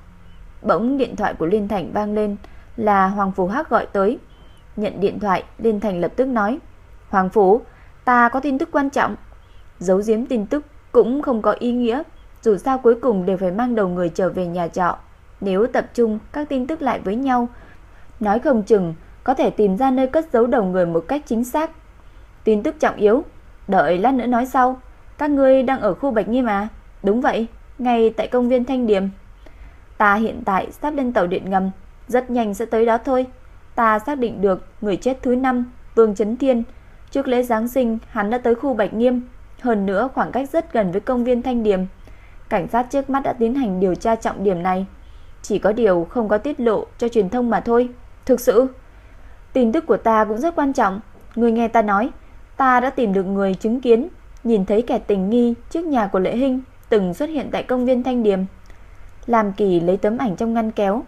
Speaker 1: Bỗng điện thoại của Liên Thành vang lên, là Hoàng Phủ Hắc gọi tới. Nhận điện thoại, Liên Thành lập tức nói: "Hoàng phủ, ta có tin tức quan trọng." Giấu giếm tin tức cũng không có ý nghĩa, dù sao cuối cùng đều phải mang đầu người trở về nhà trọ. Nếu tập trung các tin tức lại với nhau, nói không chừng có thể tìm ra nơi cất giấu đầu người một cách chính xác. Tin tức trọng yếu, đợi lát nữa nói sau. Các ngươi đang ở khu Bạch Nghiêm à? Đúng vậy, ngay tại công viên Thanh Điềm. Ta hiện tại sắp lên tàu điện ngầm, rất nhanh sẽ tới đó thôi. Ta xác định được người chết thứ năm, Vương Chấn Thiên. Trước lễ Giáng sinh, hắn đã tới khu Bạch Nghiêm, hơn nữa khoảng cách rất gần với công viên Thanh Điềm. Cảnh sát trước mắt đã tiến hành điều tra trọng điểm này. Chỉ có điều không có tiết lộ cho truyền thông mà thôi. Thực sự, tin tức của ta cũng rất quan trọng. Người nghe ta nói, ta đã tìm được người chứng kiến, nhìn thấy kẻ tình nghi trước nhà của Lệ Hinh từng xuất hiện tại công viên Thanh Điềm. Làm Kỳ lấy tấm ảnh trong ngăn kéo.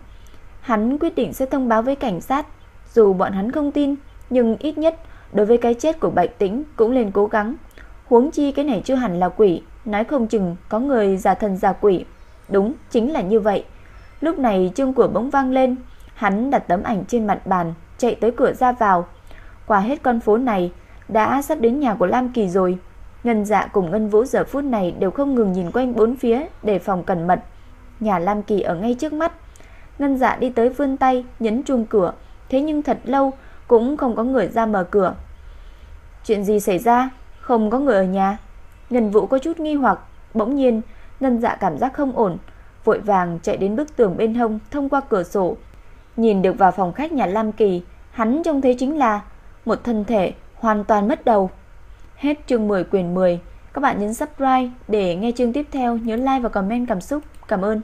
Speaker 1: Hắn quyết định sẽ thông báo với cảnh sát, dù bọn hắn không tin, nhưng ít nhất đối với cái chết của Bạch Tĩnh cũng nên cố gắng. Huống chi cái này chưa hẳn là quỷ, nói không chừng có người giả thần giả quỷ. Đúng, chính là như vậy. Lúc này chuông của bỗng vang lên, hắn đặt tấm ảnh trên mặt bàn, chạy tới cửa ra vào. Qua hết con phố này, đã sắp đến nhà của Lam Kỳ rồi. Ngân Dạ cùng Ngân Vũ giờ phút này đều không ngừng nhìn quanh bốn phía để phòng cẩn mật. Nhà Lam Kỳ ở ngay trước mắt. Ngân Dạ đi tới vươn tay nhấn chuông cửa, thế nhưng thật lâu cũng không có người ra mở cửa. Chuyện gì xảy ra? Không có người ở nhà. Ngân Vũ có chút nghi hoặc, bỗng nhiên Ngân Dạ cảm giác không ổn, vội vàng chạy đến bức tường bên hông thông qua cửa sổ, nhìn được vào phòng khách nhà Lam Kỳ, hắn trông thấy chính là một thân thể hoàn toàn mất đầu. Hết chương 10 quyển 10. Các bạn nhấn subscribe để nghe chương tiếp theo, nhớ like và comment cảm xúc. Cảm ơn.